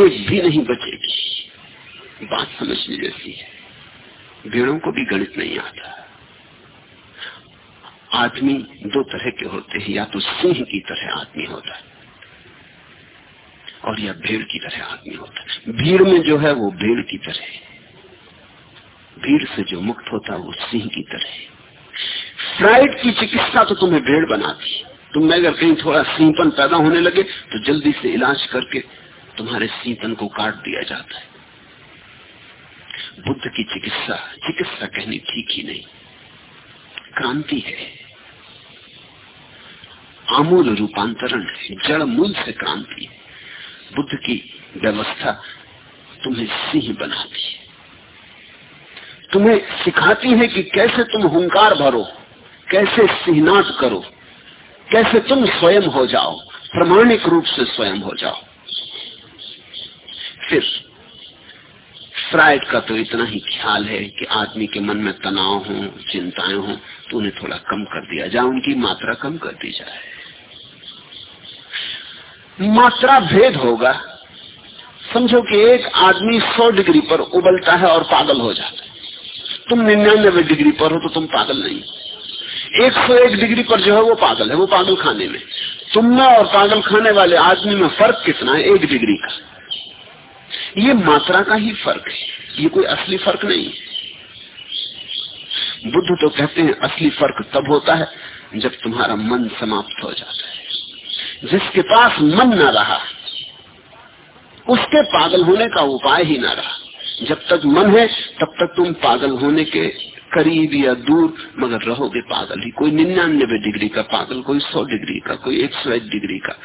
Speaker 1: एक भी नहीं बचेगी। बात समझने जैसी है। भेड़ों को भी गणित नहीं आता। आदमी दो तरह के होते हैं, या तो सिंह की तरह आदमी होता है और या भेड़ की तरह आदमी होता है। भीड़ में जो है वो भेड़ की तरह भीड़ से जो मुक्त होता है वो सिंह की तरह फ्राइड की चिकित्सा तो तुम्हें भेड़ बनाती तुम में अगर कहीं थोड़ा सीपन पैदा होने लगे तो जल्दी से इलाज करके तुम्हारे सीपन को काट दिया जाता है। बुद्ध की चिकित्सा चिकित्सा कहनी ठीक ही नहीं। क्रांति है। आमूल रूपांतरण है। जड़ मूल से क्रांति है। बुद्ध की व्यवस्था तुम्हें सिंह बनाती है। तुम्हें सिखाती है कि कैसे तुम हुंकार भरो, कैसे सिंहनाद करो, कैसे तुम स्वयं हो जाओ, प्रमाणिक रूप से स्वयं हो जाओ। फिर, फ्राइड का तो इतना ही ख्याल है कि आदमी के मन में तनाव हो, चिंताएँ हो तो उन्हें थोड़ा कम कर दिया जाए, उनकी मात्रा कम कर दी जाए। मात्रा भेद होगा। समझो कि एक आदमी सौ डिग्री पर उबलता है और पागल हो जाता है। तुम निन्यानबे डिग्री पर हो तो तुम पागल नहीं। एक सौ एक डिग्री पर जो है वो पागल है, वो पागल खाने में। तुम में और पागल खाने वाले आदमी में फ़र्क कितना है? एक डिग्री का। ये मात्रा का ही फ़र्क है। ये कोई असली फ़र्क नहीं है। बुद्ध तो कहते हैं, असली फ़र्क तब होता है जब तुम्हारा मन समाप्त हो जाता है। जिसके पास मन ना रहा, उसके पागल होने का उपाय ही ना रहा। जब तक मन है, तब तक तुम पागल होने के करीब या दूर, मगर रहोगे पागल ही। कोई निन्यानबे डिग्री का पागल, कोई सौ डिग्री का, कोई एक सौ एक डिग्री का।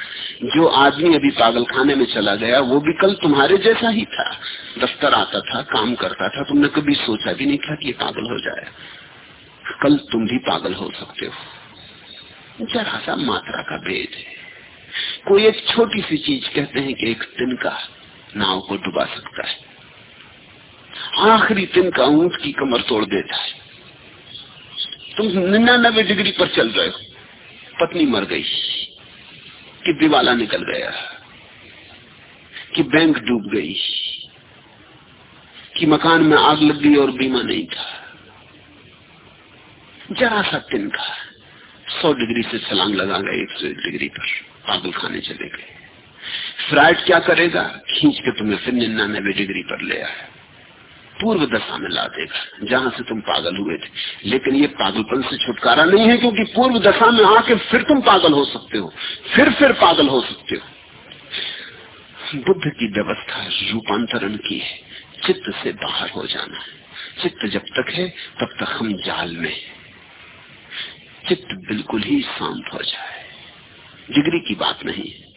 Speaker 1: जो आदमी अभी पागल खाने में चला गया, वो भी कल तुम्हारे जैसा ही था। दफ्तर आता था, काम करता था, तुमने कभी सोचा भी नहीं था कि ये पागल हो जाए। कल तुम भी पागल हो सकते हो। जरा सा मात्रा का भेद है। कोई एक छोटी सी चीज़ कहते हैं कि एक तिनका नाव को डुबा सकता है। आखिरी तिनका ऊँट की कमर तोड़ देता है। तुम निन्यानबे डिग्री पर चल रहे हो। पत्नी मर गई कि दिवाला निकल गया, कि बैंक डूब गई, कि मकान में आग लग गई और बीमा नहीं था। जरा सा तिनका सौ डिग्री से छलांग लगा गए एक सौ एक डिग्री पर। पागल खाने चले गए। फ्राइड क्या करेगा? खींच के तुम्हें फिर निन्यानबे डिग्री पर ले आया पूर्व दशा में ला देगा, जहाँ से तुम पागल हुए थे। लेकिन ये पागलपन से छुटकारा नहीं है, क्योंकि पूर्व दशा में आके फिर तुम पागल हो सकते हो। फिर फिर पागल हो सकते हो। बुद्ध की व्यवस्था रूपांतरण की है। चित्त से बाहर हो जाना है। चित्त जब तक है, तब तक हम जाल में चित्त बिल्कुल ही शांत हो जाए। डिग्री की बात नहीं है।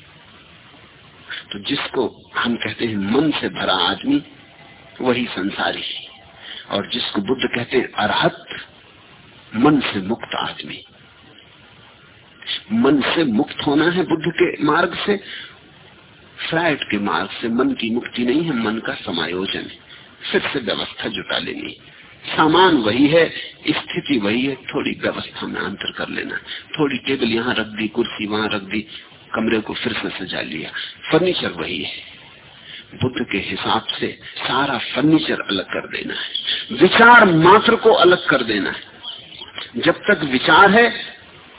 Speaker 1: तो जिसको हम कहते हैं मन से भरा आदमी, वही संसारी और जिसको बुद्ध कहते हैं अरहत, मन से मुक्त आदमी। मन से मुक्त होना है बुद्ध के मार्ग से। फ्राइड के मार्ग से मन की मुक्ति नहीं है, मन का समायोजन है। फिर से व्यवस्था जुटा लेनी सामान वही है, स्थिति वही है, थोड़ी व्यवस्था में अंतर कर लेना। थोड़ी टेबल यहाँ रख दी, कुर्सी वहाँ रख दी, कमरे को फिर से सजा लिया। फर्नीचर वही है। बुद्ध के हिसाब से सारा फर्नीचर अलग कर देना है। विचार मात्र को अलग कर देना है। जब तक विचार है,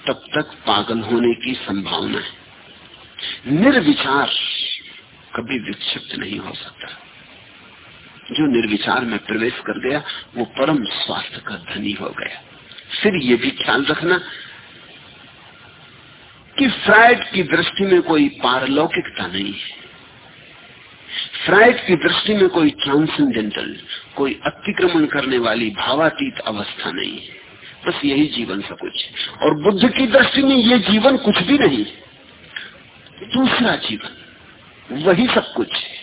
Speaker 1: तब तक पागल होने की संभावना है। निर्विचार कभी विक्षिप्त नहीं हो सकता। जो निर्विचार में प्रवेश कर गया, वो परम स्वास्थ्य का धनी हो गया। फिर ये भी ख्याल रखना कि फ्राइड की दृष्टि में कोई पारलौकिकता नहीं है। फ्राइड की दृष्टि में कोई ट्रांसेंडेंटल, कोई अतिक्रमण करने वाली भावातीत अवस्था नहीं है। बस यही जीवन सब कुछ है। और बुद्ध की दृष्टि में ये जीवन कुछ भी नहीं दूसरा जीवन, वही सब कुछ है।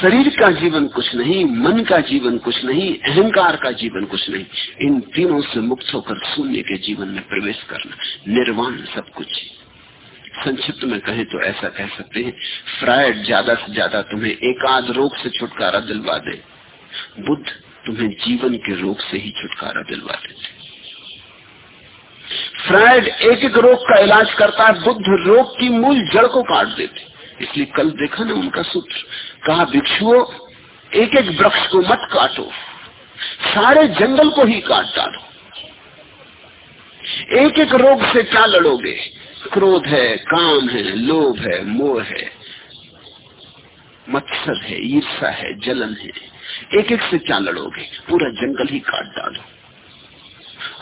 Speaker 1: शरीर का जीवन कुछ नहीं, मन का जीवन कुछ नहीं, अहंकार का जीवन कुछ नहीं। इन तीनों से मुक्त होकर शून्य के जीवन में प्रवेश करना, निर्वाण सब कुछ संक्षिप्त में कहें तो ऐसा कह सकते हैं, फ्रायड ज़्यादा से ज़्यादा तुम्हें एकाध रोग से छुटकारा दिलवा दे। बुद्ध तुम्हें जीवन के रोग से ही छुटकारा दिलवा देते फ्रायड एक एक रोग का इलाज करता है बुद्ध रोग की मूल जड़ को काट देते। इसलिए कल देखा ना उनका सूत्र। कहा, भिक्षुओं एक एक वृक्ष को मत काटो, सारे जंगल को ही काट डालो। एक एक रोग से क्या लड़ोगे? क्रोध है, काम है, लोभ है, मोह है, मत्सर है ईर्षा है, जलन है। एक एक से क्या लड़ोगे? पूरा जंगल ही काट डालो।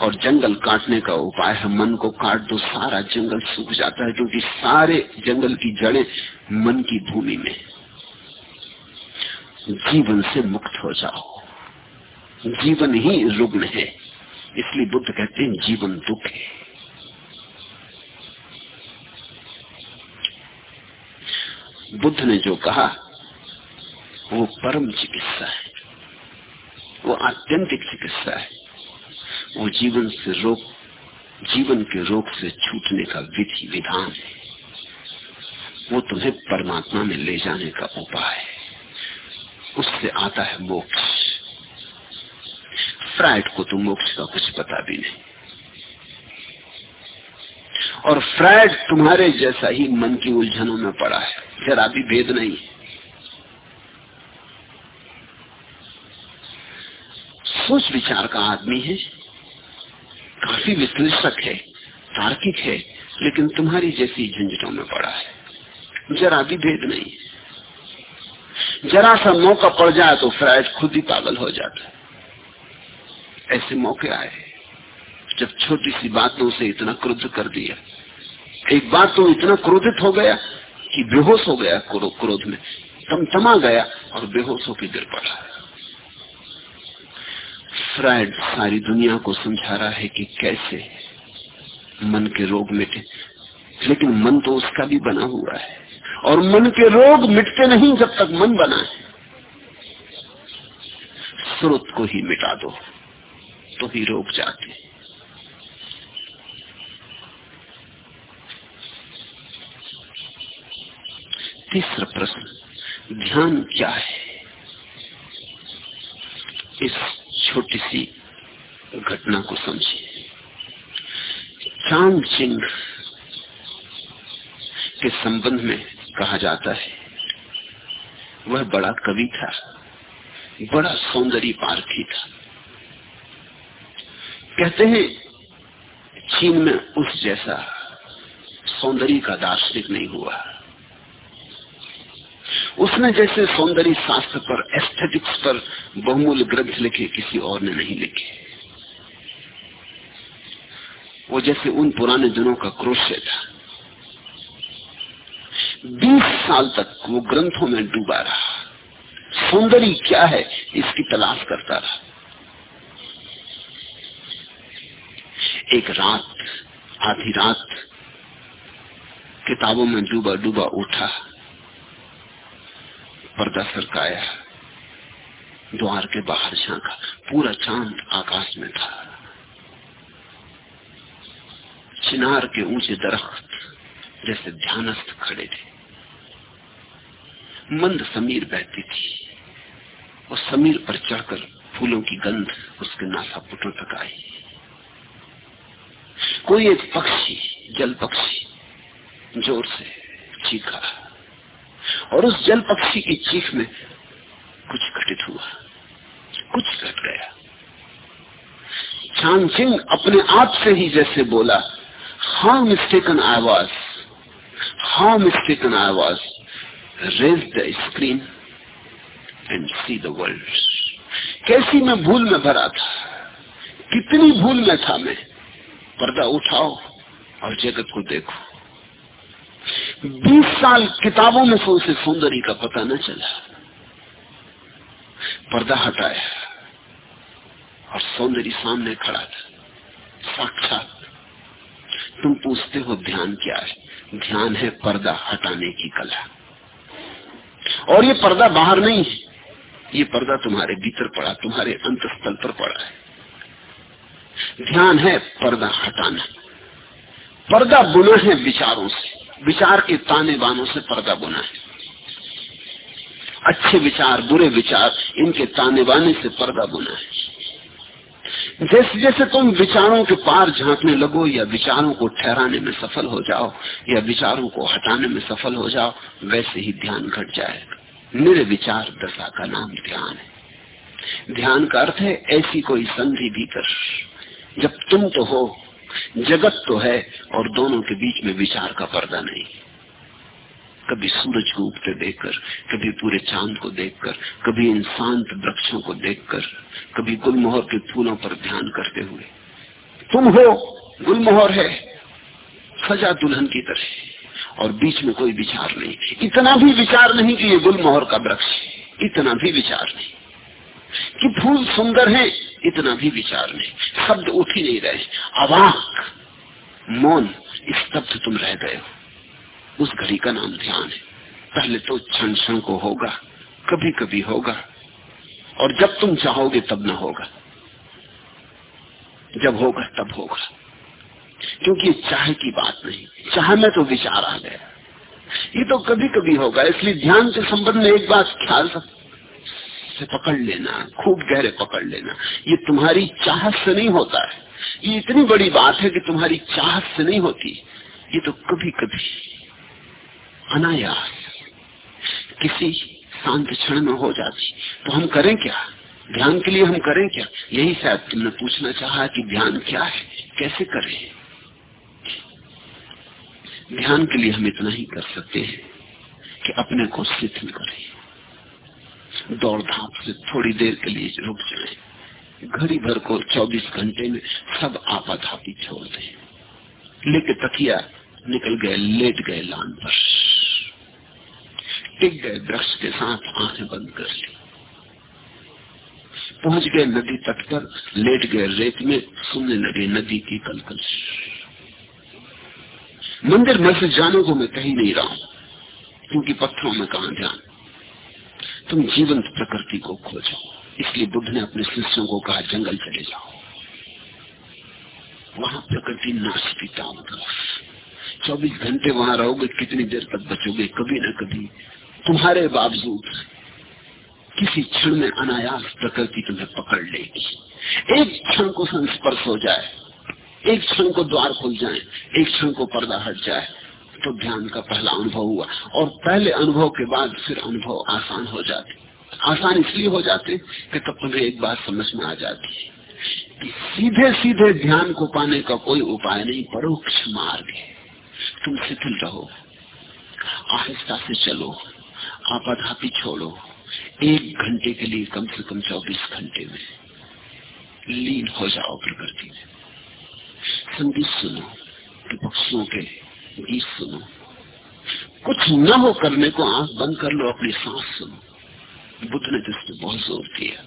Speaker 1: और जंगल काटने का उपाय है, मन को काट दो, सारा जंगल सूख जाता है, क्योंकि सारे जंगल की जड़ें मन की भूमि में जीवन से मुक्त हो जाओ। जीवन ही रुग्ण है। इसलिए बुद्ध कहते हैं, जीवन दुख है। बुद्ध ने जो कहा, वो परम चिकित्सा है। वो आत्यंतिक चिकित्सा है। वो जीवन से रोग जीवन के रोग से छूटने का विधि, विधान है। वो तुम्हें परमात्मा में ले जाने का उपाय है। उससे आता है मोक्ष। फ्राइड को तो मोक्ष का कुछ पता भी नहीं। और फ्राइड तुम्हारे जैसा ही मन की उलझनों में पड़ा है। जरा भी भेद नहीं। है सोच विचार का आदमी है। काफ़ी विश्लेषक है, तार्किक है, लेकिन तुम्हारी जैसी झंझटों में पड़ा है। जरा भी भेद नहीं। जरा सा मौका पड़ जाए तो फ्राइड खुद ही पागल हो जाता है। ऐसे मौके आए जब छोटी सी बातों से इतना क्रुद्ध कर दिया। एक बात तो इतना क्रोधित हो गया कि बेहोश हो गया क्रोध में। तमा गया और बेहोश होकर गिर पड़ा। फ्राइड सारी दुनिया को समझा रहा है कि कैसे मन के रोग मिटे। लेकिन मन तो उसका भी बना हुआ है। और मन के रोग मिटते नहीं जब तक मन बना है। स्रोत को ही मिटा दो तो ही रोग जाते तीसरा प्रश्न, ध्यान क्या है? इस छोटी सी घटना को समझिए। चाँद सिंह के संबंध में कहा जाता है। वह बड़ा कवि था। बड़ा सौंदर्य पारखी था। कहते हैं, चीन में उस जैसा सौंदर्य का दार्शनिक नहीं हुआ। उसने जैसे सौंदर्य शास्त्र पर एस्थेटिक्स पर बहुमूल्य ग्रंथ लिखे, किसी और ने नहीं लिखे। वो जैसे उन पुराने दिनों का क्रोश्य था बीस साल तक वो ग्रंथों में डूबा रहा। सौंदर्य क्या है, इसकी तलाश करता रहा। एक रात, आधी रात, किताबों में डूबा डूबा उठा। पर्दा सरकाया। द्वार के बाहर झांका। पूरा चाँद आकाश में था। चिनार के ऊँचे दरख्त जैसे ध्यानस्थ खड़े थे। मंद समीर बहती थी और समीर पर चढ़कर फूलों की गंध उसके नासापुटों तक आई। कोई एक पक्षी, जल पक्षी, ज़ोर से चीखा। और उस जल पक्षी की चीख में कुछ घटित हुआ, कुछ घट गया। चाँद सिंह अपने आप से ही जैसे बोला how mistaken I was how mistaken I was raise the screen and see the world कैसी मैं भूल में भरा था? कितनी भूल में था मैं? पर्दा उठाओ और जगत को देखो। बीस साल किताबों में से उसे सौंदर्य का पता न चला। पर्दा हटाया और सौंदर्य सामने खड़ा था। साक्षात तुम पूछते हो ध्यान क्या है? ध्यान है पर्दा हटाने की कला। और ये पर्दा बाहर नहीं है। ये पर्दा तुम्हारे भीतर पड़ा, तुम्हारे अंतस्थल पर पड़ा है। ध्यान है पर्दा हटाना। पर्दा बुना है विचारों से। विचार के ताने बानों से पर्दा बुना है। अच्छे विचार, बुरे विचार, इनके ताने बाने से पर्दा बुना है। जैसे जैसे तुम विचारों के पार झांकने लगो या विचारों को ठहराने में सफल हो जाओ या विचारों को हटाने में सफल हो जाओ, वैसे ही ध्यान घट जाएगा मेरे विचार दशा का नाम ध्यान है। ध्यान का अर्थ है ऐसी कोई संधि भीतर। जब तुम तो हो, जगत तो है और दोनों के बीच में विचार का पर्दा नहीं। कभी सूरज को उगते देखकर, कभी पूरे चाँद को देखकर, कभी इन शांत वृक्षों को देखकर, कभी गुलमोहर के फूलों पर ध्यान करते हुए। तुम हो, गुलमोहर है, सजा दुल्हन की तरह और बीच में कोई विचार नहीं। इतना भी विचार नहीं कि ये गुलमोहर का वृक्ष इतना भी विचार नहीं। कि फूल सुंदर है, इतना भी विचार नहीं। शब्द उठ ही नहीं रहे। अवाक, मौन, स्तब्ध तुम रह गए हो। उस घड़ी का नाम ध्यान है। पहले तो क्षण क्षण को होगा कभी कभी होगा, और जब तुम चाहोगे तब ना होगा। जब होगा तब होगा। क्योंकि ये चाह की बात नहीं, चाह में तो विचार आ गया। ये तो कभी कभी होगा, इसलिए ध्यान के संबंध में एक बात ख्याल से पकड़ लेना, खूब गहरे पकड़ लेना। ये तुम्हारी चाह से नहीं होता है। ये इतनी बड़ी बात है कि तुम्हारी चाह से नहीं होती। ये तो कभी कभी अनायास किसी शांत क्षण में हो जाती। तो हम करें क्या? ध्यान के लिए हम करें क्या? यही शायद तुमने पूछना चाहा कि ध्यान क्या है? कैसे करें? ध्यान के लिए हम इतना ही कर सकते हैं कि अपने को शिथिल करें। दौड़ धाप से थोड़ी देर के लिए रुक जाए। घड़ी भर को 24 घंटे में सब आपाधापी छोड़ दें। लेके तकिया निकल गए, लेट गए लान पर। टिक गए वृक्ष के साथ आँखें बंद कर ली। पहुँच गए नदी तट पर, लेट गए रेत में, सुनने लगे नदी की कलकल। मंदिर मस्जिद जाने को मैं कहीं नहीं रहा हूँ, क्योंकि पत्थरों में कहा ध्यान तुम जीवंत प्रकृति को खोजो इसलिए बुद्ध ने अपने शिष्यों को कहा, जंगल चले जाओ। वहाँ प्रकृति नाचती तरफ़ चौबीस घंटे वहाँ रहोगे, कितनी देर तक बचोगे, कभी ना कभी तुम्हारे बावजूद किसी क्षण में अनायास प्रकृति तुम्हें पकड़ लेगी। एक क्षण को संस्पर्श हो जाए, एक क्षण को द्वार खुल जाए, एक क्षण को पर्दा हट जाए तो ध्यान का पहला अनुभव हुआ। और पहले अनुभव के बाद फिर अनुभव आसान हो जाते। आसान इसलिए हो जाते कि तब तुम्हें एक बात समझ में आ जाती है कि सीधे सीधे ध्यान को पाने का कोई उपाय नहीं, परोक्ष मार्ग है। तुम शिथिल रहो। आहिस्ता से चलो आपाधापी छोड़ो। एक घंटे के लिए कम से कम चौबीस घंटे में लीन हो जाओ प्रकृति में। संगीत सुनो पक्षियों के गीत सुनो। कुछ न हो करने को आँख बंद कर लो, अपनी सांस सुनो। बुद्ध ने जिस पर बहुत ज़ोर दिया।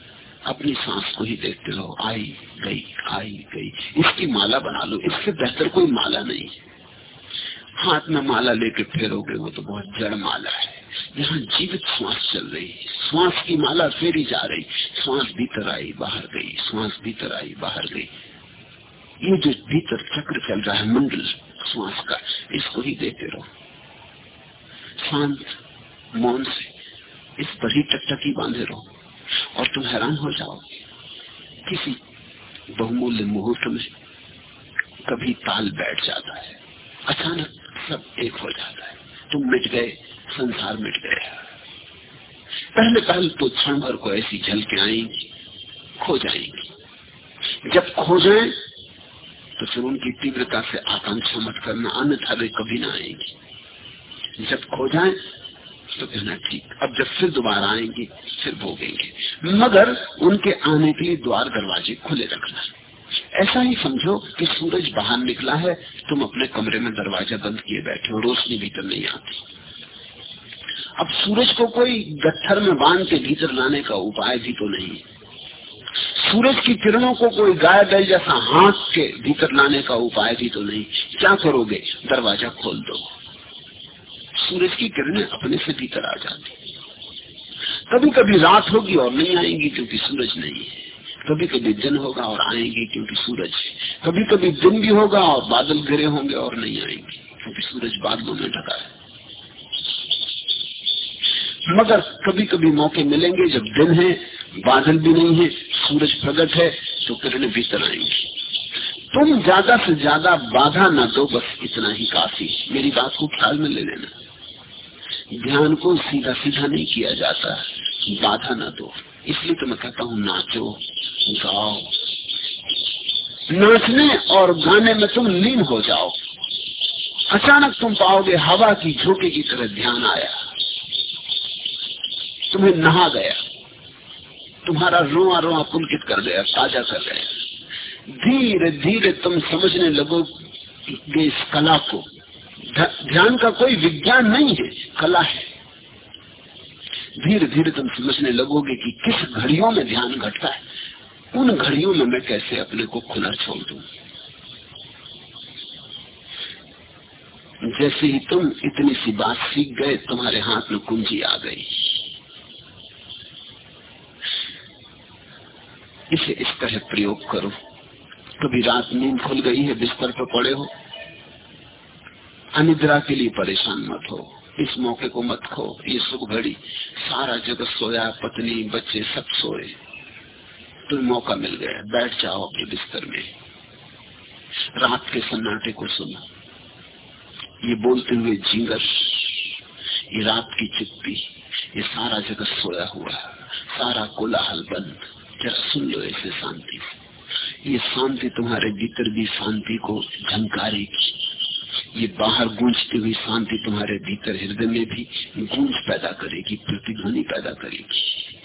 Speaker 1: अपनी सांस को ही देखते रहो। आई गई आई गई। इसकी माला बना लो। इससे बेहतर कोई माला नहीं। है हाथ में माला लेके फेरोगे वो तो बहुत जड़ माला है। यहाँ जीवित श्वास चल रही श्वास की माला फेरी जा रही। श्वास भीतर आई, बाहर गई। श्वास भीतर आई, बाहर गई। ये जो भीतर चक्र चल रहा है, मंडल श्वास का, इसको ही देते रहो। शांत, मौन से इस पर ही टकटकी बांधे रहो और तुम हैरान हो जाओगे। किसी बहुमूल्य मुहूर्त में कभी ताल बैठ जाता है। अचानक सब एक हो जाता है। तुम मिट गए, संसार मिट गया। पहले पहले तो क्षण भर को ऐसी झलके आएँगी, खो जाएँगी। जब खो जाए तो फिर उनकी तीव्रता से आकांक्षा मत करना, अन्यथा वे कभी ना आएँगी। जब खो जाए तो कहना ठीक, अब जब फिर दोबारा आएँगी, फिर भोगेंगे। मगर उनके आने के लिए द्वार दरवाजे खुले रखना। ऐसा ही समझो कि सूरज बाहर निकला है, तुम अपने कमरे में दरवाज़ा बंद किए बैठे हो, रोशनी भीतर नहीं आती। अब सूरज को कोई गत्थर में बाँध के भीतर लाने का उपाय भी तो नहीं सूरज की किरणों को कोई गाय बैल जैसा हाथ के भीतर लाने का उपाय भी तो नहीं। क्या करोगे? दरवाज़ा खोल दो। सूरज की किरणें अपने से भीतर आ जाती। कभी कभी रात होगी और नहीं आएँगी क्योंकि सूरज नहीं है। कभी कभी दिन होगा और आएँगे क्योंकि सूरज कभी कभी दिन भी होगा और बादल गिरे होंगे और नहीं आएँगे, क्योंकि सूरज बादलों में ढका है। मगर कभी कभी मौके मिलेंगे जब दिन है, बादल भी नहीं है, सूरज प्रगट है तो किरणें भीतर आएँगी। तुम ज़्यादा से ज़्यादा बाधा न दो, बस इतना ही काफ़ी। मेरी बात को ख्याल में ले लेना। ध्यान को सीधा सीधा नहीं किया जाता। बाधा ना दो। इसलिए तो मैं कहता हूँ, नाचो गाओ नाचने और गाने में तुम लीन हो जाओ। अचानक तुम पाओगे हवा की झोंके की तरह ध्यान आया। तुम्हें नहा गया। तुम्हारा रोआ रोआ पुलकित कर गया, ताज़ा कर गया। धीरे धीरे तुम समझने लगोगे इस कला को। ध्यान का कोई विज्ञान नहीं है, कला है। धीरे धीरे तुम समझने लगोगे कि किस घड़ियों में ध्यान घटता है। उन घड़ियों में मैं कैसे अपने को खुला छोड़ दू? जैसे ही तुम इतनी सी बात सीख गए, तुम्हारे हाथ में कुंजी आ गई। इसे इस तरह प्रयोग करो। कभी रात नींद खुल गई है, बिस्तर पर पड़े हो। अनिद्रा के लिए परेशान मत हो। इस मौके को मत खो। ये सुख घड़ी सारा जगत सोया, पत्नी, बच्चे सब सोए। तुम्हें मौका मिल गया बैठ जाओ अपने बिस्तर में। रात के सन्नाटे को सुनो। ये बोलते हुए झिंगर ये रात की चिप्पी, ये सारा जगत सोया हुआ सारा कोलाहल बंद। जरा सुन लो ऐसे शांति ये शांति तुम्हारे भीतर भी शांति को झंकारेगी। ये बाहर गूंजती हुई शांति तुम्हारे भीतर हृदय में भी गूंज पैदा करेगी, प्रतिध्वनि पैदा करेगी।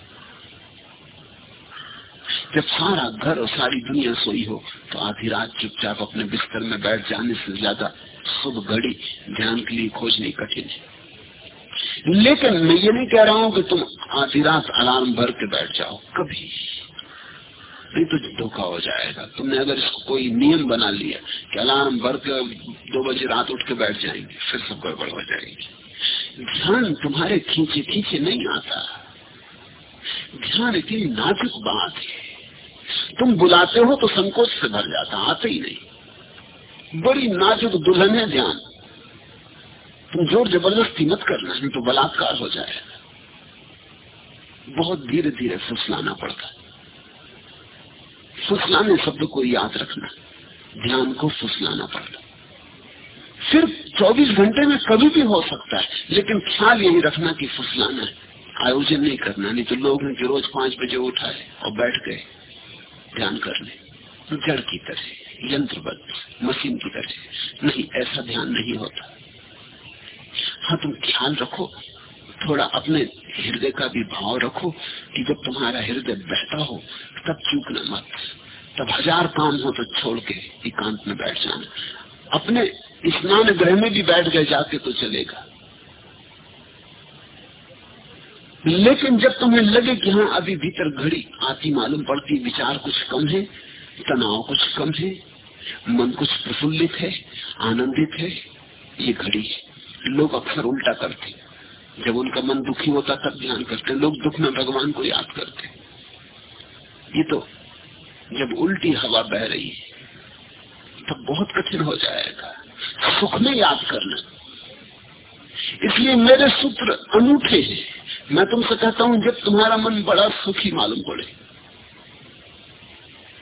Speaker 1: जब सारा घर और सारी दुनिया सोई हो तो आधी रात चुपचाप अपने बिस्तर में बैठ जाने से ज़्यादा शुभ घड़ी ध्यान के लिए खोजनी कठिन है। लेकिन मैं ये नहीं कह रहा हूँ कि तुम आधी रात अलार्म भर के बैठ जाओ, कभी। नहीं तो धोखा हो जाएगा। तुमने अगर इसको कोई नियम बना लिया कि अलार्म भर के दो बजे रात उठ के बैठ जाएँगे, फिर सब गड़बड़ हो जाएगी। ध्यान तुम्हारे खींचे खींचे नहीं आता। ध्यान इतनी नाजुक बात है। तुम बुलाते हो तो संकोच से भर जाता, आते ही नहीं। बड़ी नाजुक दुल्हन है ध्यान। तुम ज़ोर ज़बरदस्ती मत करना, नहीं तो बलात्कार हो जाएगा बहुत धीरे धीरे फुसलाना पड़ता फुसलाने शब्द को याद रखना, ध्यान को फुसलाना पड़ता सिर्फ़ 24 घंटे में कभी भी हो सकता है, लेकिन ख्याल यही रखना कि फुसलाना है। आयोजन नहीं करना, नहीं तो लोग हैं कि रोज पाँच बजे उठाए और बैठ गए। ध्यान करने जड़ की तरह यंत्रबद्ध मशीन की तरह नहीं, ऐसा ध्यान नहीं होता। हाँ तुम ख्याल रखो, थोड़ा अपने हृदय का भी भाव रखो कि जब तुम्हारा हृदय बहता हो, तब चूकना मत। तब हज़ार काम हो तो छोड़ के एकांत में बैठ जाना। अपने स्नान ग्रह में भी बैठ गए, जाके तो चलेगा। लेकिन जब तुम्हें लगे कि हाँ अभी भीतर घड़ी, आती मालूम पड़ती, विचार कुछ कम है, तनाव कुछ कम है, मन कुछ प्रफुल्लित है, आनंदित है, ये घड़ी लोग अक्सर उल्टा करते जब उनका मन दुखी होता, तब ध्यान करते लोग दुख में भगवान को याद करते ये तो जब उल्टी हवा बह रही है, तब बहुत कठिन हो जाएगा। सुख में याद करना। इसलिए मेरे सूत्र अनूठे हैं। मैं तुमसे कहता हूँ, जब तुम्हारा मन बड़ा सुखी मालूम पड़े।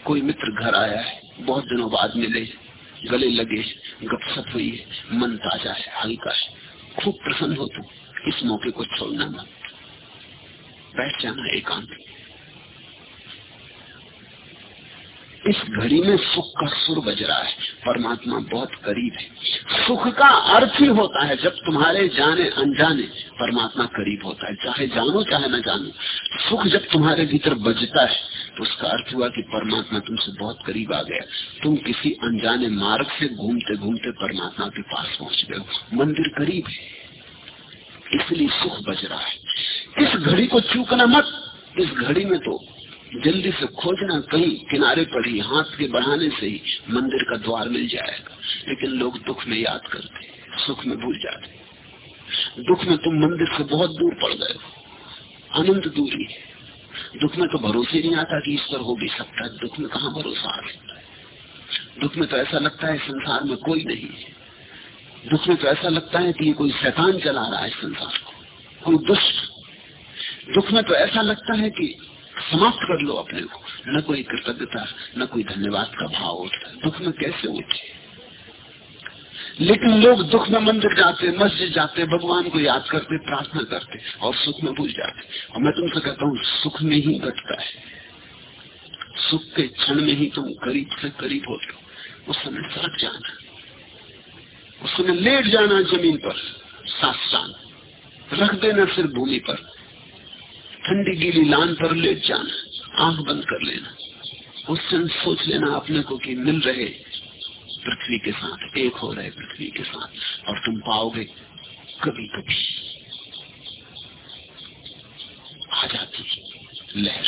Speaker 1: कोई मित्र घर आया है, बहुत दिनों बाद मिले, गले लगे गपसप हुई है मन ताज़ा है, हल्का है। खूब प्रसन्न हो तुम, इस मौके को छोड़ना मत। बैठ जाना एकांत। इस घड़ी में सुख का सुर बज रहा है, परमात्मा बहुत करीब है। सुख का अर्थ ही होता है, जब तुम्हारे जाने अनजाने परमात्मा करीब होता है। चाहे जानो, चाहे न जानो, सुख जब तुम्हारे भीतर बजता है तो उसका अर्थ हुआ कि परमात्मा तुमसे बहुत करीब आ गया। तुम किसी अनजाने मार्ग से घूमते घूमते परमात्मा के पास पहुँच गए हो। मंदिर करीब है। इसलिए सुख बज रहा है। इस घड़ी को चूकना मत। इस घड़ी में तो जल्दी से खोजना, कहीं किनारे पर ही, हाथ के बढ़ाने से ही मंदिर का द्वार मिल जाएगा। लेकिन लोग दुख में याद करते सुख में भूल जाते दुख में तुम मंदिर से बहुत दूर पड़ गए अनंत दूरी दुख में तो भरोसे नहीं आता कि ईश्वर हो भी सकता है। दुख में कहा भरोसा आ सकता है? दुख में तो ऐसा लगता है संसार में कोई नहीं है। दुख में तो ऐसा लगता है कि ये कोई शैतान चला रहा है संसार को। कोई दुष्ट। दुख में तो ऐसा लगता है कि समाप्त कर लो अपने को। न कोई कृतज्ञता, न कोई धन्यवाद का भाव उठता दुख में कैसे उठे? लेकिन लोग दुख में मंदिर जाते, मस्जिद जाते, भगवान को याद करते, प्रार्थना करते और सुख में भूल जाते। और मैं तुमसे कहता हूँ, सुख में ही घटता है। सुख के क्षण में ही तुम करीब से करीब होते हो। उस समय सड़क जाना। उस समय लेट जाना ज़मीन पर सास्तान रख देना सिर भूमि पर। ठंडी गीली लान पर लेट जाना। आँख बंद कर लेना। उस क्षण सोच लेना अपने को कि मिल रहे पृथ्वी के साथ, एक हो रहे पृथ्वी के साथ, और तुम पाओगे कभी कभी आ जाती लहर।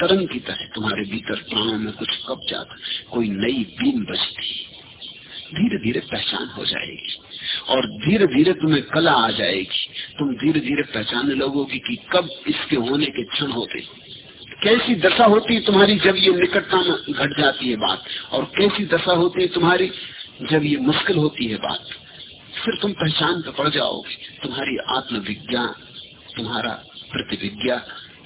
Speaker 1: तरंग की तरह तुम्हारे भीतर प्राणों में कुछ कब जाता, कोई नई बीन बजती। धीरे धीरे पहचान हो जाएगी, और धीरे धीरे तुम्हें कला आ जाएगी। तुम धीरे धीरे पहचानने लगोगे कि कब इसके होने के क्षण होते। कैसी दशा होती है तुम्हारी जब ये निकटता में घट जाती है बात? और कैसी दशा होती है तुम्हारी जब ये मुश्किल होती है बात? फिर तुम पहचान पर पड़ जाओगे। तुम्हारी आत्मविज्ञान तुम्हारा प्रतिविज्ञा,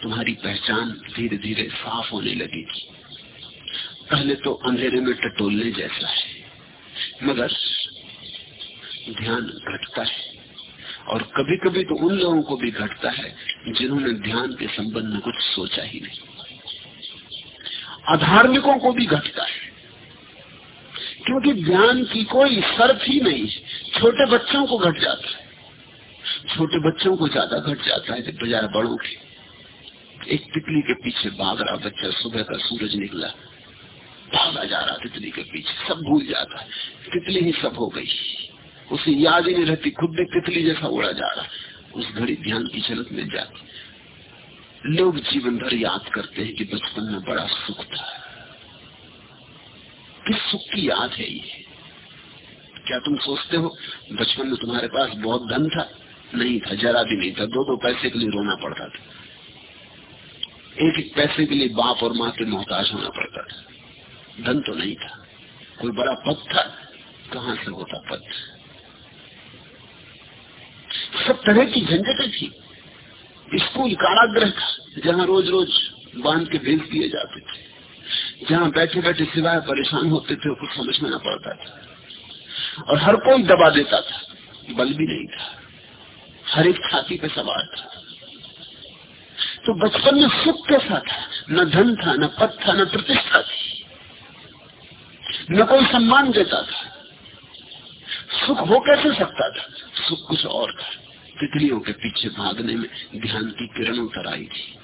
Speaker 1: तुम्हारी पहचान धीरे धीरे साफ़ होने लगेगी। पहले तो अंधेरे में टटोलने जैसा है, मगर ध्यान घटता है। और कभी कभी तो उन लोगों को भी घटता है जिन्होंने ध्यान के संबंध में कुछ सोचा ही नहीं। अधार्मिकों को भी घटता है। क्योंकि ध्यान की कोई शर्त ही नहीं, छोटे बच्चों को घट जाता है। छोटे बच्चों को ज़्यादा घट जाता है बजाय बड़ों के। एक तितली के पीछे भाग रहा बच्चा सुबह का सूरज निकला, भागा जा रहा तितली के पीछे, सब भूल जाता है। तितली ही सब हो गई। उसे याद ही नहीं रहती, खुद भी तितली जैसा उड़ा जा रहा। उस घड़ी ध्यान की झलक मिल जाती। लोग जीवन भर याद करते हैं कि बचपन में बड़ा सुख था। किस सुख की याद है ये? क्या तुम सोचते हो, बचपन में तुम्हारे पास बहुत धन था? नहीं था, जरा भी नहीं था। दो दो पैसे के लिए रोना पड़ता था। एक एक पैसे के लिए बाप और माँ के मोहताज होना पड़ता था। धन तो नहीं था। कोई बड़ा पद था? कहाँ से होता पद? सब तरह की झंझटें थी। स्कूल काराग्रह था, जहाँ रोज रोज बाँध के भेज दिए जाते थे। जहाँ बैठे बैठे सिवाय परेशान होते थे, कुछ समझ में न पड़ता था। और हर कोई दबा देता था, बल भी नहीं था। हर एक छाती पे सवार था। तो बचपन में सुख कैसा था? न धन था, न पद था, न प्रतिष्ठा थी। न कोई सम्मान देता था। सुख हो कैसे सकता था? सुख कुछ और था। तितलियों के पीछे भागने में ध्यान की किरण उतर आई थी।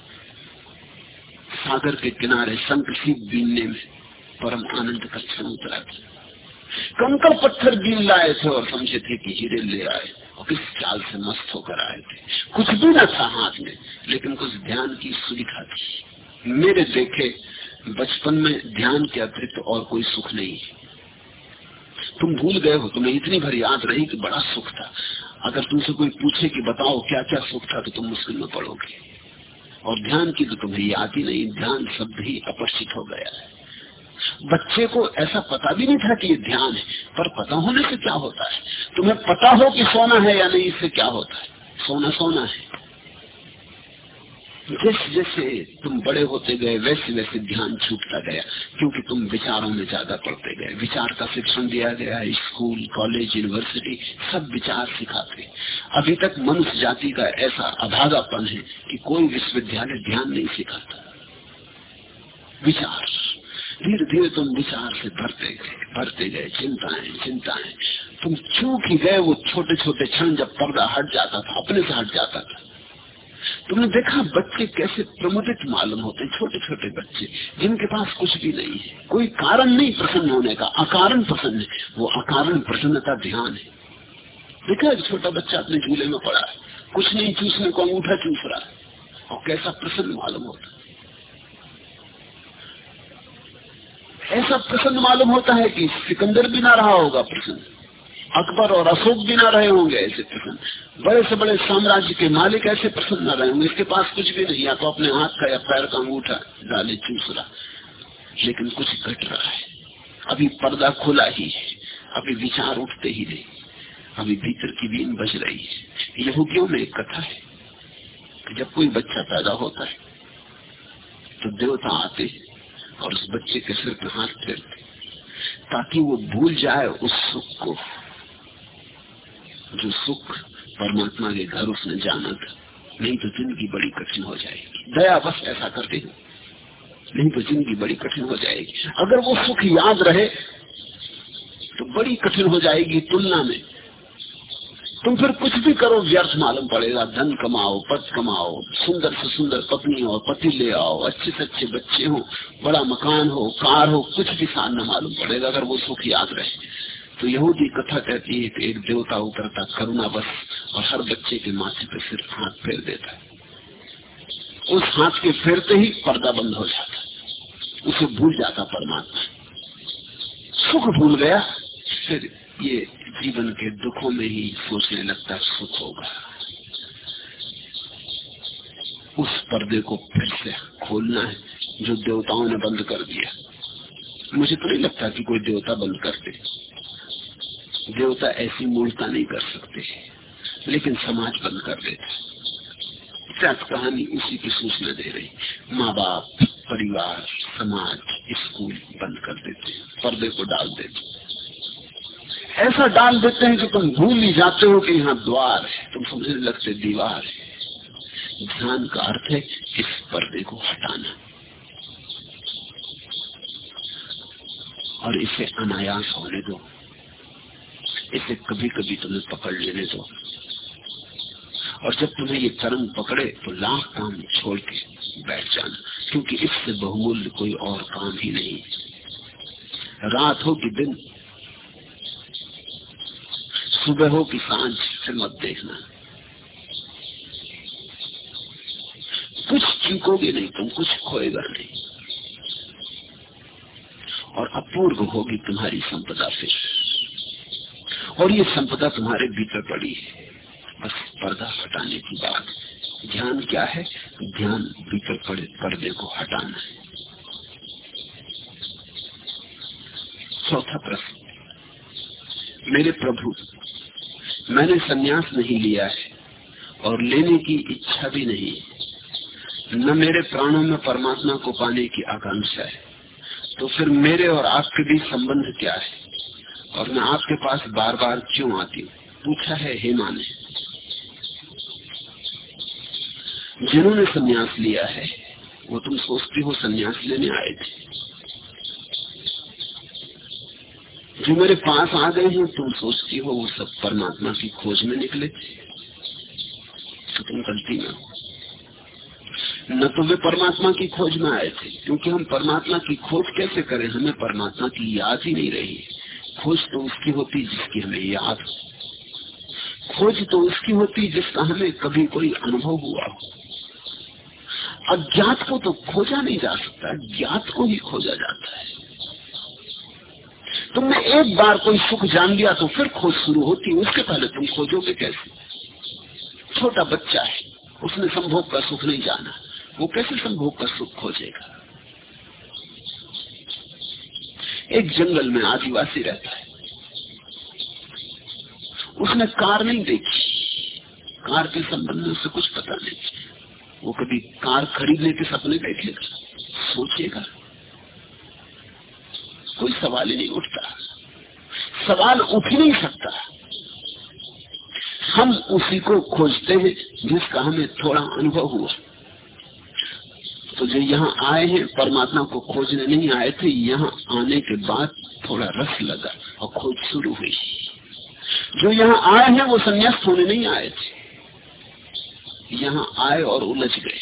Speaker 1: सागर के किनारे संत सी बीनने में परम आनंद का क्षण उतरा था। कंकर पत्थर बीन लाए थे और समझे थे कि हीरे ले आए और किस चाल से मस्त होकर आए थे। कुछ भी न था हाथ में, लेकिन कुछ ध्यान की सुविधा थी। मेरे देखे बचपन में ध्यान के अतिरिक्त और कोई सुख नहीं। तुम भूल गए हो, तुम्हें इतनी भर याद रही कि बड़ा सुख था। अगर तुमसे कोई पूछे कि बताओ क्या क्या सुख था तो तुम मुश्किल में पड़ोगे। और ध्यान की तो तुम्हें याद ही नहीं, ध्यान शब्द ही अपरिचित हो गया है। बच्चे को ऐसा पता भी नहीं था कि ये ध्यान है, पर पता होने से क्या होता है? तुम्हें पता हो कि सोना है या नहीं, इससे क्या होता है? सोना सोना है। जैसे जैसे तुम बड़े होते गए, वैसे वैसे ध्यान छूटता गया, क्योंकि तुम विचारों में ज़्यादा पढ़ते गए। विचार का शिक्षण दिया गया, स्कूल, कॉलेज यूनिवर्सिटी सब विचार सिखाते। अभी तक मनुष्य जाति का ऐसा अभागापन है कि कोई विश्वविद्यालय ध्यान नहीं सिखाता। विचार। धीरे धीरे तुम विचार से भरते गए भरते गए, चिंताएँ चिंताएँ। तुम चूक ही गए, वो छोटे छोटे क्षण जब पर्दा हट जाता था, अपने से हट जाता था। तुमने देखा बच्चे कैसे प्रमुदित मालूम होते छोटे छोटे बच्चे, जिनके पास कुछ भी नहीं है। कोई कारण नहीं प्रसन्न होने का, अकारण प्रसन्न है। वो अकारण प्रसन्नता ध्यान है। देखा एक छोटा बच्चा अपने झूले में पड़ा है। कुछ नहीं चूसने को अंगूठा चूस रहा है। और कैसा प्रसन्न मालूम होता ऐसा प्रसन्न मालूम होता है कि सिकंदर भी ना रहा होगा प्रसन्न। अकबर और अशोक भी ना रहे होंगे ऐसे प्रसन्न। बड़े से बड़े साम्राज्य के मालिक ऐसे प्रसन्न न रहे होंगे। इसके पास कुछ भी नहीं, या तो अपने हाथ का या पैर का अंगूठा डाले चूस रहा लेकिन कुछ घट रहा है। अभी पर्दा खुला ही है। अभी विचार उठते ही नहीं। अभी भीतर की बीन बज रही है। यहूदियों में एक कथा है कि जब कोई बच्चा पैदा होता है तो देवता आते और उस बच्चे के सिर पर हाथ फेरते ताकि वो भूल जाए उस सुख को। जो सुख परमात्मा के घर उसने जाना था। नहीं तो ज़िंदगी बड़ी कठिन हो जाएगी। दया बस ऐसा करते हैं। नहीं तो ज़िंदगी बड़ी कठिन हो जाएगी। अगर वो सुख याद रहे तो बड़ी कठिन हो जाएगी तुलना में। तुम फिर कुछ भी करो, व्यर्थ मालूम पड़ेगा। धन कमाओ, पद कमाओ, सुंदर से सुंदर पत्नी हो पति ले आओ, अच्छे से अच्छे बच्चे हो, बड़ा मकान हो, कार हो, कुछ भी सान न मालूम पड़ेगा अगर वो सुख याद रहे। तो यहूदी कथा कहती है कि एक देवता उतरता करुणा बस और हर बच्चे के माथे पे सिर्फ़ हाथ फेर देता है। उस हाथ के फेरते ही पर्दा बंद हो जाता उसे भूल जाता परमात्मा। सुख भूल गया, फिर ये जीवन के दुखों में ही सोचने लगता सुख होगा। उस पर्दे को फिर से खोलना है, जो देवताओं ने बंद कर दिया। मुझे तो नहीं लगता कि कोई देवता बंद कर दे। देवता ऐसी मूर्ता नहीं कर सकते। लेकिन समाज बंद कर देता कहानी उसी की सूचना दे रही। माँ बाप परिवार, समाज, स्कूल बंद कर देते पर्दे को डाल देते ऐसा डाल देते हैं कि तुम भूल ही जाते हो कि यहाँ द्वार है। तुम समझने लगते दीवार है। ध्यान का अर्थ है इस पर्दे को हटाना। और इसे अनायास होने दो। इसे कभी कभी तुम्हें पकड़ लेने दो। और जब तुम्हें ये तरंग पकड़े तो लाख काम छोड़ के बैठ जाना, क्योंकि इससे बहुमूल्य कोई और काम ही नहीं। रात हो कि दिन, सुबह हो कि साँझ से मत देखना। कुछ चूकोगे नहीं, तुम कुछ खोएगा नहीं। और अपूर्व होगी तुम्हारी संपदा फिर। और ये संपदा तुम्हारे भीतर पड़ी है। बस पर्दा हटाने की बात। ध्यान क्या है? ध्यान भीतर पड़े पर्दे को हटाना है। चौथा प्रश्न। मेरे प्रभु, मैंने सन्यास नहीं लिया है और लेने की इच्छा भी नहीं न मेरे प्राणों में परमात्मा को पाने की आकांक्षा है। तो फिर मेरे और आपके बीच संबंध क्या है? और मैं आपके पास बार बार क्यों आती हूँ? पूछा है हेमा ने जिन्होंने सन्यास लिया है, वो तुम सोचती हो सन्यास लेने आए थे। जो मेरे पास आ गए हैं, तुम सोचती हो वो सब परमात्मा की खोज में निकले तो तुम गलती ना हो। न तो वे परमात्मा की खोज में आए थे, क्योंकि हम परमात्मा की खोज कैसे करें? हमें परमात्मा की याद ही नहीं रही। खोज तो उसकी होती जिसकी हमें याद हो। खोज तो उसकी होती जिसका हमें कभी कोई अनुभव हुआ हो। अज्ञात को तो खोजा नहीं जा सकता, ज्ञात को ही खोजा जाता है। तुमने एक बार कोई सुख जान लिया तो फिर खोज शुरू होती उसके पहले तुम खोजोगे कैसे? छोटा बच्चा है, उसने संभोग का सुख नहीं जाना, वो कैसे संभोग का सुख खोजेगा? एक जंगल में आदिवासी रहता है। उसने कार नहीं देखी। कार के संबंध में उसे कुछ पता नहीं। वो कभी कार खरीदने के सपने देखेगा, सोचेगा। कोई सवाल ही नहीं उठता। सवाल उठ ही नहीं सकता। हम उसी को खोजते हैं जिसका हमें थोड़ा अनुभव हुआ। तो जो यहाँ आए हैं, परमात्मा को खोजने नहीं आए थे, यहाँ आने के बाद थोड़ा रस लगा और खोज शुरू हुई। जो यहाँ आए हैं, वो संन्यास्त होने नहीं आए थे। यहाँ आए और उलझ गए।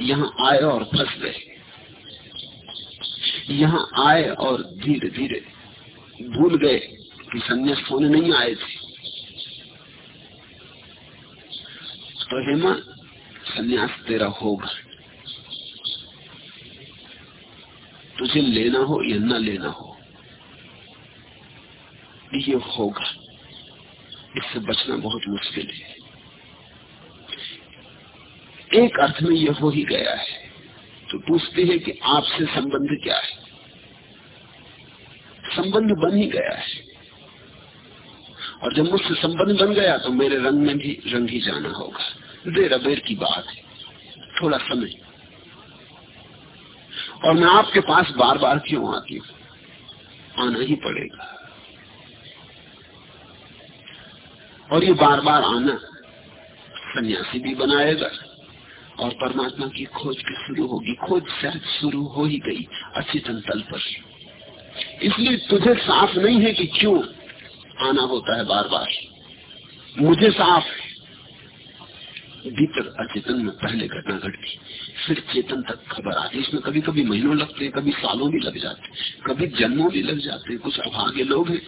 Speaker 1: यहाँ आए और फंस गए। यहाँ आए और धीरे धीरे भूल गए कि संन्यास्त होने नहीं आए थे। तो हेमा, संन्यास तेरा होगा। तुझे लेना हो या न लेना हो। ये होगा। इससे बचना बहुत मुश्किल है। एक अर्थ में यह हो ही गया है। तो पूछते हैं कि आपसे संबंध क्या है? संबंध बन ही गया है। और जब मुझसे संबंध बन गया तो मेरे रंग में भी रंग ही जाना होगा। देर अबेर की बात है। थोड़ा समय। और मैं आपके पास बार बार क्यों आती हूँ? आना ही पड़ेगा। और ये बार बार आना सन्यासी भी बनाएगा और परमात्मा की खोज भी शुरू होगी। खोज शायद शुरू हो ही गई अचेतन तल पर। इसलिए तुझे साफ़ नहीं है कि क्यों आना होता है बार बार मुझे साफ़ भीतर अचेतन में पहले घटना घटती, फिर चेतन तक खबर आती। इसमें कभी कभी महीनों लगते हैं, कभी सालों भी लग जाते कभी जन्मों भी लग जाते हैं। कुछ अभागे लोग हैं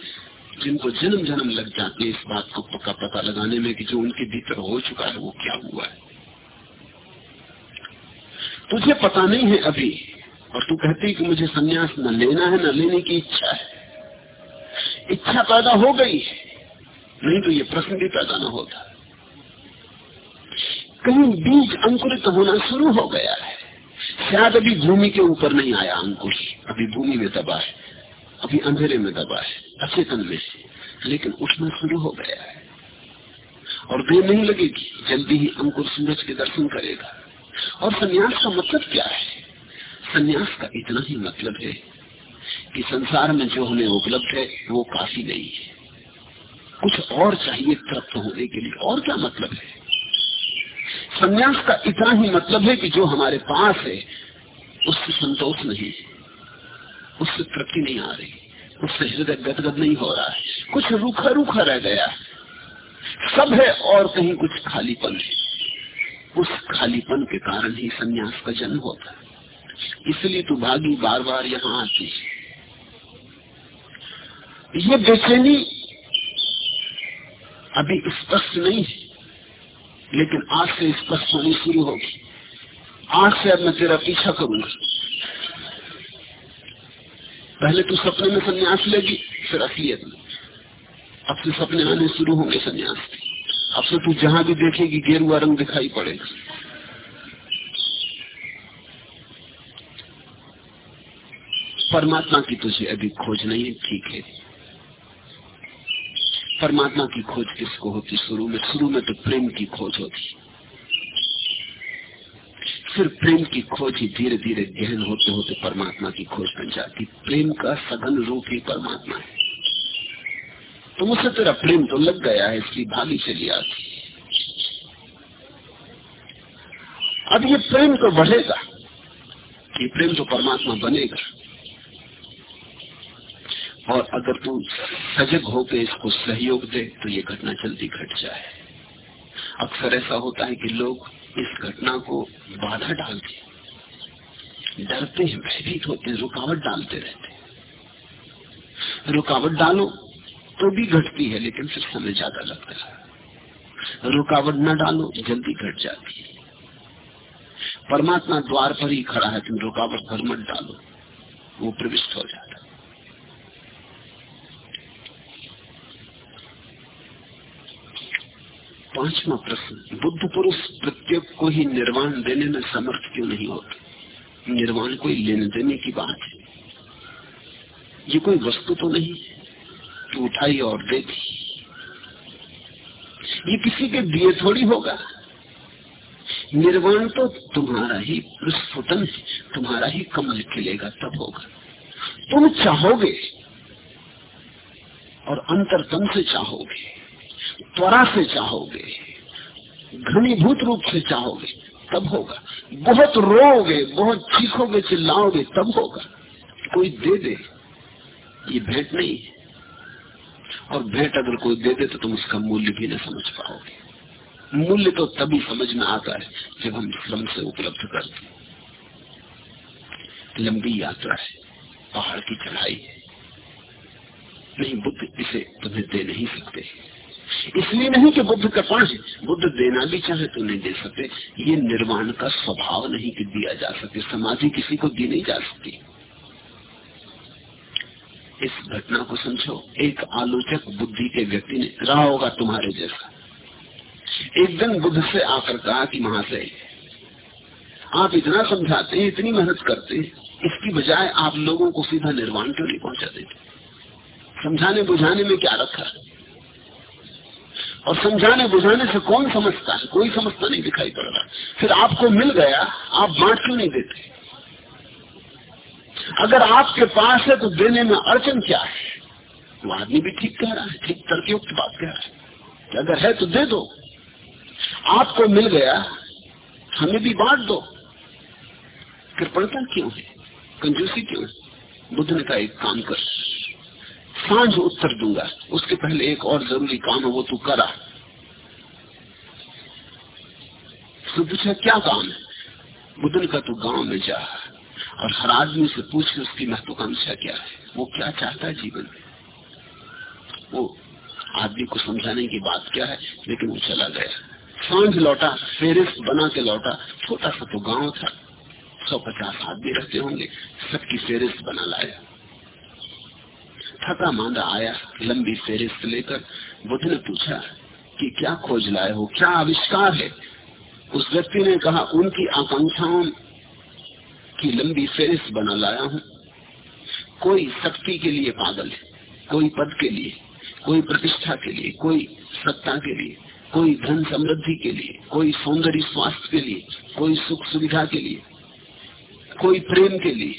Speaker 1: जिनको जन्म जन्म लग जाते हैं। इस बात को पक्का पता लगाने में कि जो उनके भीतर हो चुका है, वो क्या हुआ है। तुझे पता नहीं है अभी, और तू कहती कि मुझे सन्यास न लेना है, न लेने की इच्छा है। इच्छा पैदा हो गई नहीं तो ये प्रश्न भी पैदा न होता। कहीं बीज अंकुरित होना शुरू हो गया है। शायद अभी भूमि के ऊपर नहीं आया अंकुश। अभी भूमि में दबा है। अभी अंधेरे में दबा है। अचेतन में लेकिन उठना शुरू हो गया है। और देर नहीं लगेगी। जल्दी ही अंकुर सूरज के दर्शन करेगा। और संन्यास का मतलब क्या है? संन्यास का इतना ही मतलब है कि संसार में जो हमें उपलब्ध है, वो काफ़ी नहीं है। कुछ और चाहिए, तृप्त होने के लिए और क्या मतलब है? संन्यास का इतना ही मतलब है कि जो हमारे पास है, उससे संतोष नहीं उससे तृप्ति नहीं आ रही। उससे हृदय गदगद नहीं हो रहा है। कुछ रूखा रूखा रह गया। सब है और कहीं कुछ खालीपन है। उस खालीपन के कारण ही संन्यास का जन्म होता है। इसलिए तू भागी बार बार यहाँ आती है। ये बेचैनी अभी स्पष्ट नहीं है। लेकिन आज से स्पष्ट होनी शुरू होगी आज से अब मैं तेरा पीछा करूँगा। पहले तू सपने में सन्यास लेगी, फिर असलियत में। अब से सपने आने शुरू होंगे संन्यास। अब से तू जहाँ भी देखेगी, गेरुआ रंग दिखाई पड़ेगा। परमात्मा की तुझे अभी खोज नहीं है, ठीक है। परमात्मा की खोज किसको होती? शुरू में शुरू में तो प्रेम की खोज होती। फिर प्रेम की खोज ही धीरे धीरे गहन होते होते परमात्मा की खोज बन जाती। प्रेम का सघन रूप ही परमात्मा है। तो मुझसे तेरा प्रेम तो लग गया है, इसलिए भागी चली आती। अब ये प्रेम तो बढ़ेगा। ये प्रेम तो परमात्मा बनेगा। और अगर तू सजग होकर इसको सहयोग दे तो ये घटना जल्दी घट जाए। अक्सर ऐसा होता है कि लोग इस घटना को बाधा डालते डरते हैं, भयभीत होते रुकावट डालते रहते रुकावट डालो तो भी घटती है, लेकिन फिर समय ज़्यादा लगता है। रुकावट न डालो, जल्दी घट जाती है। परमात्मा द्वार पर ही खड़ा है, तुम रुकावट भर मत डालो, वो प्रविष्ट हो जाता पांचवा प्रश्न, बुद्ध पुरुष प्रत्येक को ही निर्वाण देने में समर्थ क्यों नहीं होते? निर्वाण कोई लेने देने की बात है। ये कोई वस्तु तो नहीं कि उठाई और दे दी ये किसी के दिए थोड़ी होगा। निर्वाण तो तुम्हारा ही प्रस्फुटन तुम्हारा ही कमल खिलेगा, तब होगा। तुम चाहोगे और अंतरतम से चाहोगे। त्वरा से चाहोगे, घनीभूत रूप से चाहोगे, तब होगा। बहुत रोगे बहुत चीखोगे, चिल्लाओगे, तब होगा। कोई दे दे, ये भेंट नहीं है। और भेंट अगर कोई दे दे तो तुम उसका मूल्य भी न समझ पाओगे। मूल्य तो तभी समझ में आता है, जब हम श्रम से उपलब्ध करते लंबी यात्रा है, पहाड़ की चढ़ाई है। नहीं, बुद्ध इसे तुम्हें दे नहीं सकते। इसलिए नहीं कि बुद्ध कृपा है। बुद्ध देना भी चाहे तो नहीं दे सकते। ये निर्वाण का स्वभाव नहीं कि दिया जा सके। समाधि किसी को दी नहीं जा सकती। इस घटना को समझो। एक आलोचक बुद्धि के व्यक्ति ने रहा होगा तुम्हारे जैसा। एक दिन बुद्ध से आकर कहा कि महाशय, आप इतना समझाते हैं, इतनी मेहनत करते हैं, इसकी बजाय आप लोगों को सीधा निर्वाण क्यों नहीं पहुँचा देते? समझाने बुझाने में क्या रखा? और समझाने बुझाने से कौन समझता है? कोई समझता नहीं दिखाई पड़ रहा। फिर आपको मिल गया, आप बांट क्यों नहीं देते? अगर आपके पास है तो देने में अड़चन क्या है? वो आदमी भी ठीक कह रहा है, ठीक तर्कयुक्त बात कह रहा है। कि अगर है तो दे दो। आपको मिल गया, हमें भी बांट दो। कृपणता क्यों है? कंजूसी क्यों है? बुद्ध ने कहा, एक काम कर। साँझ उत्तर दूँगा। उसके पहले एक और ज़रूरी काम है, वो तू करा। तो पूछा, क्या काम है? बुद्ध कहा तू गाँव में जा। और हर आदमी से पूछ के उसकी महत्वाकांक्षा क्या है? वो क्या चाहता है जीवन में? वो आदमी को समझाने की बात क्या है? लेकिन वो चला गया। साँझ लौटा, फेरिस बना के लौटा। छोटा सा तो गाँव था। सौ पचास आदमी रहते होंगे। सबकी फेरिस बना लाया। थका मांदा आया, लंबी फेरिस्त लेकर बुद्ध ने पूछा कि क्या खोज लाए हो, क्या आविष्कार है? उस व्यक्ति ने कहा, उनकी आकांक्षाओं की लंबी फेरिस्त बना लाया हूँ। कोई शक्ति के लिए पागल है, कोई पद के लिए, कोई प्रतिष्ठा के लिए, कोई सत्ता के लिए, कोई धन समृद्धि के लिए, कोई सौंदर्य स्वास्थ्य के लिए, कोई सुख सुविधा के लिए, कोई प्रेम के लिए,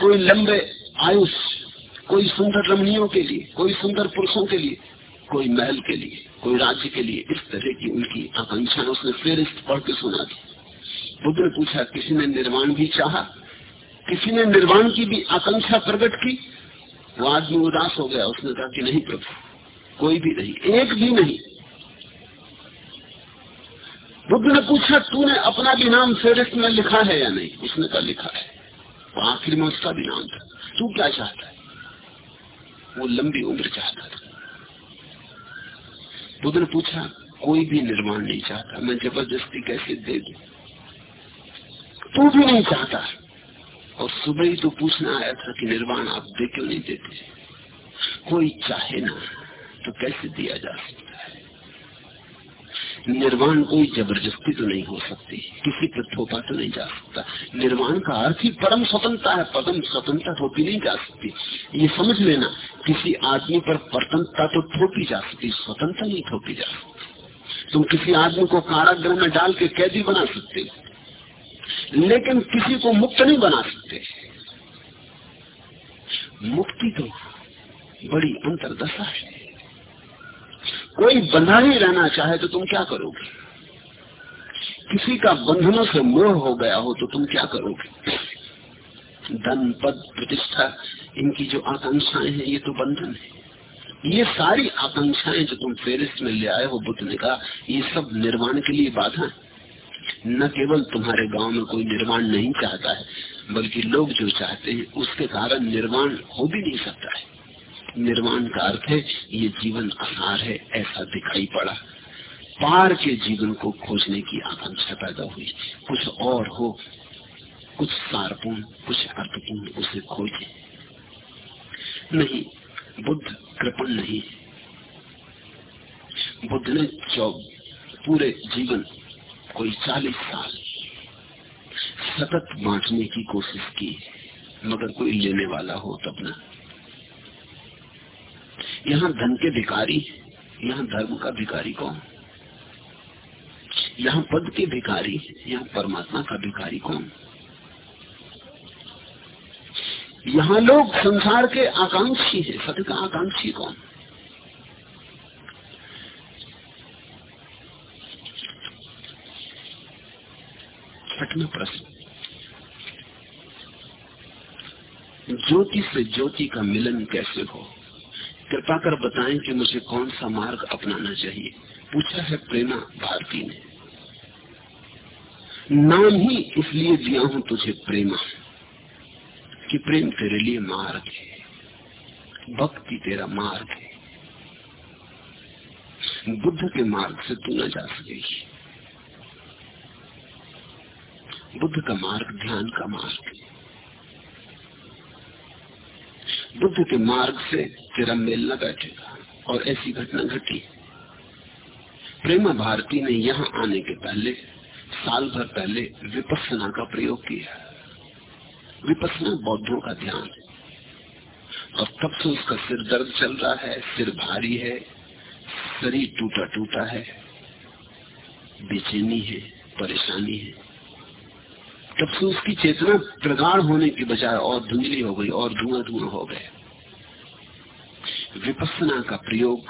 Speaker 1: कोई लंबे आयुष कोई सुंदर रमणियों के लिए, कोई सुंदर पुरुषों के लिए, कोई महल के लिए, कोई राज्य के लिए इस तरह की उनकी आकांक्षा उसने फिर पढ़ के सुना दी। बुद्ध ने पूछा, किसी ने निर्वाण भी चाहा? किसी ने निर्वाण की भी आकांक्षा प्रकट की? वो आदमी उदास हो गया, उसने कहा कि नहीं प्रभु, कोई भी नहीं, एक भी नहीं। बुद्ध ने पूछा, तूने अपना भी नाम फेरिस्त में लिखा है या नहीं? उसने कहा, लिखा है। आखिर में उसका भी नाम था। तू क्या चाहता है? वो लंबी उम्र चाहता था। बुद्ध ने पूछा, कोई भी निर्माण नहीं चाहता, मैं ज़बरदस्ती कैसे दे दू? तू भी नहीं चाहता। और सुबह ही तो पूछना आया था कि निर्माण आप दे क्यों नहीं देते? कोई चाहे ना तो कैसे दिया जा सकता? निर्वाण कोई ज़बरदस्ती तो नहीं हो सकती, किसी पर थोपा तो नहीं जा सकता। निर्वाण का अर्थ ही परम स्वतंत्रता है, परम स्वतंत्रता थोपी नहीं जा सकती। ये समझ लेना, किसी आदमी पर परतंत्रता तो थोपी जा सकती, स्वतंत्रता नहीं थोपी जा सकती। तुम किसी आदमी को कारागृह में डाल के कैदी बना सकते हो, लेकिन किसी को मुक्त नहीं बना सकते। मुक्ति तो बड़ी अंतरदशा है। कोई बंधा ही रहना चाहे तो तुम क्या करोगे? किसी का बंधनों से मोह हो गया हो तो तुम क्या करोगे? धन पद प्रतिष्ठा, इनकी जो आकांक्षाएँ हैं, ये तो बंधन है। ये सारी आकांक्षाएँ जो तुम फेरिस में ले आए हो, बुद्ध ने कहा, ये सब निर्माण के लिए बाधा है। न केवल तुम्हारे गाँव में कोई निर्माण नहीं चाहता है, बल्कि लोग जो चाहते हैं, उसके कारण निर्माण हो भी नहीं सकता है। निर्माण का अर्थ है, ये जीवन आसार है, ऐसा दिखाई पड़ा। पार के जीवन को खोजने की आकांक्षा पैदा हुई। कुछ और हो, कुछ सारपूर्ण, कुछ अर्थपूर्ण उसे खोजे। नहीं, बुद्ध कृपण नहीं। बुद्ध ने पूरे जीवन, कोई चालीस साल, सतत बांटने की कोशिश की, मगर कोई लेने वाला हो तब ना। यहाँ धन के भिकारी यहाँ धर्म का भिकारी कौन? यहाँ पद के भिकारी यहाँ परमात्मा का भिकारी कौन? यहाँ लोग संसार के आकांक्षी है, सत्य का आकांक्षी कौन? छठवा प्रश्न। ज्योति से ज्योति का मिलन कैसे हो? कृपा कर बताएँ कि मुझे कौन सा मार्ग अपनाना चाहिए। पूछा है प्रेमा भारती ने। नाम ही इसलिए दिया हूँ तुझे प्रेमा, कि प्रेम तेरे लिए मार्ग है, भक्ति तेरा मार्ग है। बुद्ध के मार्ग से तू न जा सकेगी। बुद्ध का मार्ग ध्यान का मार्ग है। बुद्ध के मार्ग से तेरा मेल न बैठेगा और ऐसी घटना घटी। प्रेमा भारती ने यहाँ आने के पहले, साल भर पहले विपස්සना का प्रयोग किया। विपसना बौद्धों का ध्यान है। और तब से उसका सिर दर्द चल रहा है, सिर भारी है, शरीर टूटा टूटा है। बेचैनी है, परेशानी है। तब से उसकी चेतना प्रगाढ़ होने की बजाय और धुंधली हो गई और धुआँ धुआँ हो गए। विपसना का प्रयोग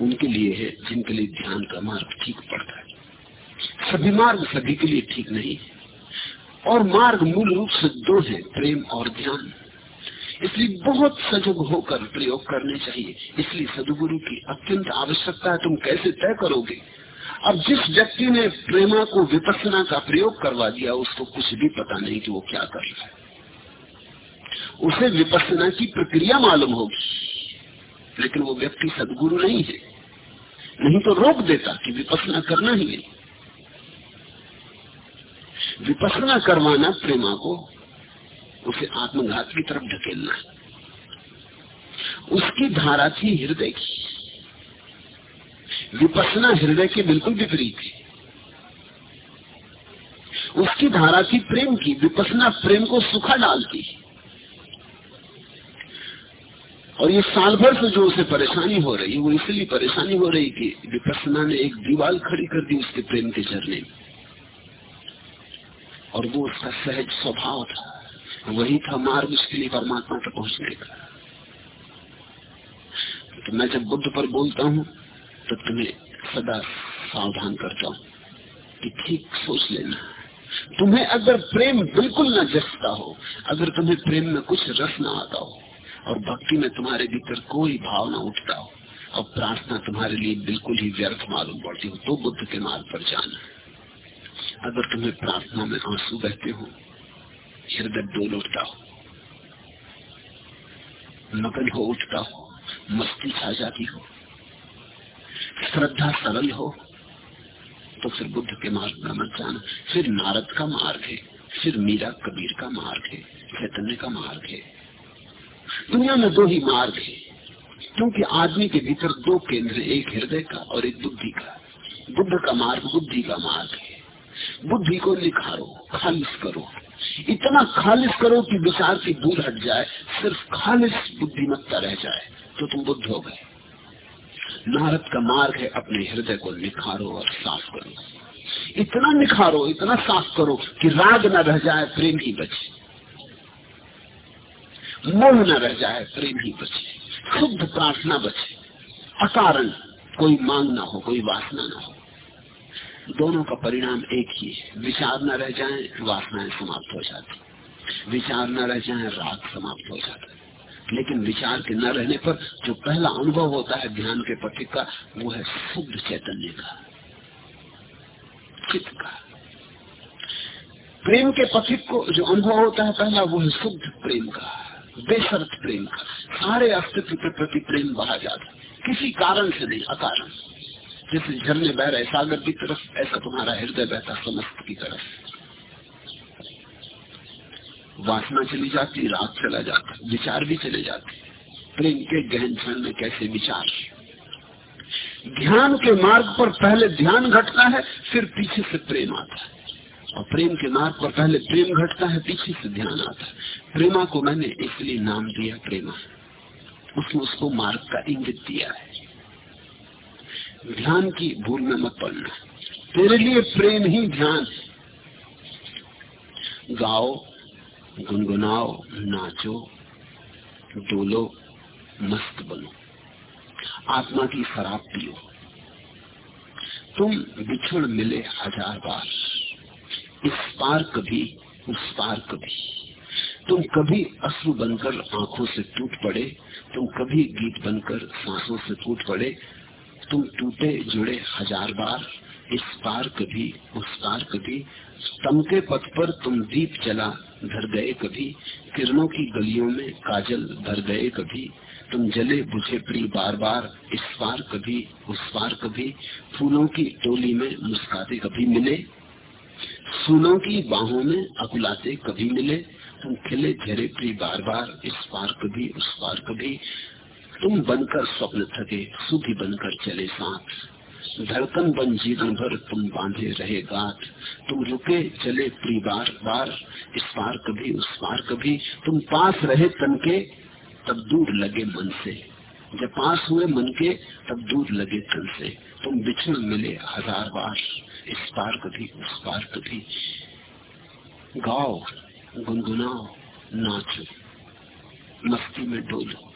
Speaker 1: उनके लिए है, जिनके लिए ध्यान का मार्ग ठीक पड़ता है। सभी मार्ग सभी के लिए ठीक नहीं और मार्ग मूल रूप से दो है, प्रेम और ध्यान इसलिए बहुत सजग होकर प्रयोग करने चाहिए। इसलिए सदगुरु की अत्यंत आवश्यकता है, तुम कैसे तय करोगे? अब जिस व्यक्ति ने प्रेमा को विपसना का प्रयोग करवा दिया, उसको कुछ भी पता नहीं कि वो क्या कर रहा है। उसे विपसना की प्रक्रिया मालूम होगी, लेकिन वो व्यक्ति सदगुरु नहीं है। नहीं तो रोक देता कि विपसना करना ही नहीं। विपसना करवाना प्रेमा को, उसे आत्मघात की तरफ़ ढकेलना है। उसकी धारा थी हृदय की। विपसना हृदय के बिल्कुल विपरीत है। उसकी धारा थी प्रेम की, विपसना प्रेम को सुखा डालती और ये साल भर से जो उसे परेशानी हो रही, वो इसलिए परेशानी हो रही कि विपसना ने एक दीवार खड़ी कर दी उसके प्रेम के झरने में। और वो उसका सहज स्वभाव था। वही था मार्ग उसके लिए परमात्मा तक पहुँचने का। तो मैं जब बुद्ध पर बोलता हूँ तो तुम्हें सदा सावधान करता हूँ कि ठीक सोच लेना तुम्हें अगर प्रेम बिल्कुल न जसता हो, अगर तुम्हें प्रेम में कुछ रस न आता हो, और भक्ति में तुम्हारे भीतर कोई भाव न उठता हो, और प्रार्थना तुम्हारे लिए बिल्कुल ही व्यर्थ मालूम पड़ती हो तो बुद्ध के मार्ग पर जाना अगर तुम्हें प्रार्थना में आँसू बहते हो, हृदय डोल उठता हो, मगन हो उठता हो, मस्ती छा जाती हो श्रद्धा सरल हो तो फिर बुद्ध के मार्ग में मत जाना। फिर नारद का मार्ग है, फिर मीरा कबीर का मार्ग है चैतन्य का मार्ग है। दुनिया में दो ही मार्ग है, क्योंकि आदमी के भीतर दो केंद्र एक हृदय का और एक बुद्धि का। बुद्ध का मार्ग बुद्धि का मार्ग है। बुद्धि को निखारो, खालिश करो। इतना खालिश करो कि विचार की दूर हट जाए, सिर्फ़ खालिश बुद्धिमत्ता रह जाए तो तुम बुद्ध हो गए। नारद का मार्ग है अपने हृदय को निखारो और साफ़ करो। इतना निखारो, इतना साफ़ करो कि राग न रह जाए, प्रेम ही बचे। मोह न रह जाए, प्रेम ही बचे। शुद्ध प्रार्थना बचे। अकारण कोई मांग ना हो, कोई वासना ना हो। दोनों का परिणाम एक ही है। विचार न रह जाए, वासनाएँ समाप्त हो जाती। विचार न रह जाए, राग समाप्त हो जाता है। लेकिन विचार के न रहने पर जो पहला अनुभव होता है ध्यान के पथिक का, वो है शुद्ध चैतन्य का। चित्त का। प्रेम के पथिक को जो अनुभव होता है पहला, वो है शुद्ध प्रेम का बेसर्त प्रेम का। सारे अस्तित्व के प्रति प्रेम बहा जाता किसी कारण से नहीं, अकारण। जैसे झरने बह रहे सागर की तरफ़, ऐसा तुम्हारा हृदय बहता, समस्त की तरफ़। वासना चली जाती रात चला जाता विचार भी चले जाते प्रेम के गहन क्षण में कैसे विचार? ध्यान के मार्ग पर पहले ध्यान घटता है, फिर पीछे से प्रेम आता है। और प्रेम के मार्ग पर पहले प्रेम घटता है, पीछे से ध्यान आता है। प्रेमा को मैंने इसलिए नाम दिया, प्रेमा। उसने उसको मार्ग का इंगित दिया है। ध्यान की भूल में मत पड़ना। तेरे लिए प्रेम ही ध्यान गाओ गुनगुनाओ नाचो, डोलो, मस्त बनो। आत्मा की शराब पियो। तुम बिछड़ मिले हज़ार बार। इस पार कभी, उस पार कभी। तुम कभी अश्रु बनकर आँखों से टूट पड़े, तुम कभी गीत बनकर सांसों से टूट पड़े, तुम टूटे जुड़े हज़ार बार। इस पार कभी, उस पार कभी तमके पथ पर तुम दीप चला धर गए कभी। किरणों की गलियों में काजल धर गए कभी। तुम जले बुझे प्री बार बार इस पार कभी, उस पार कभी। फूलों की टोली में मुस्काते कभी मिले। फूलों की बाहों में अकुलाते कभी मिले। तुम खिले झरे प्री बार बार इस पार कभी, उस पार कभी। तुम बनकर स्वप्न थके सुधी बनकर चले साथ। धड़कन बन जीवन भर, तुम बांधे रहे गाथ तुम रुके, चले प्री बार बार। इस पार कभी, उस पार कभी। तुम पास रहे तन के, तब दूर लगे मन से। जब पास हुए मन के, तब दूर लगे तन से। तुम बिछड़ मिले हज़ार बार। इस पार कभी, उस पार कभी। गाओ, गुनगुनाओ, नाचो। मस्ती में डोलो।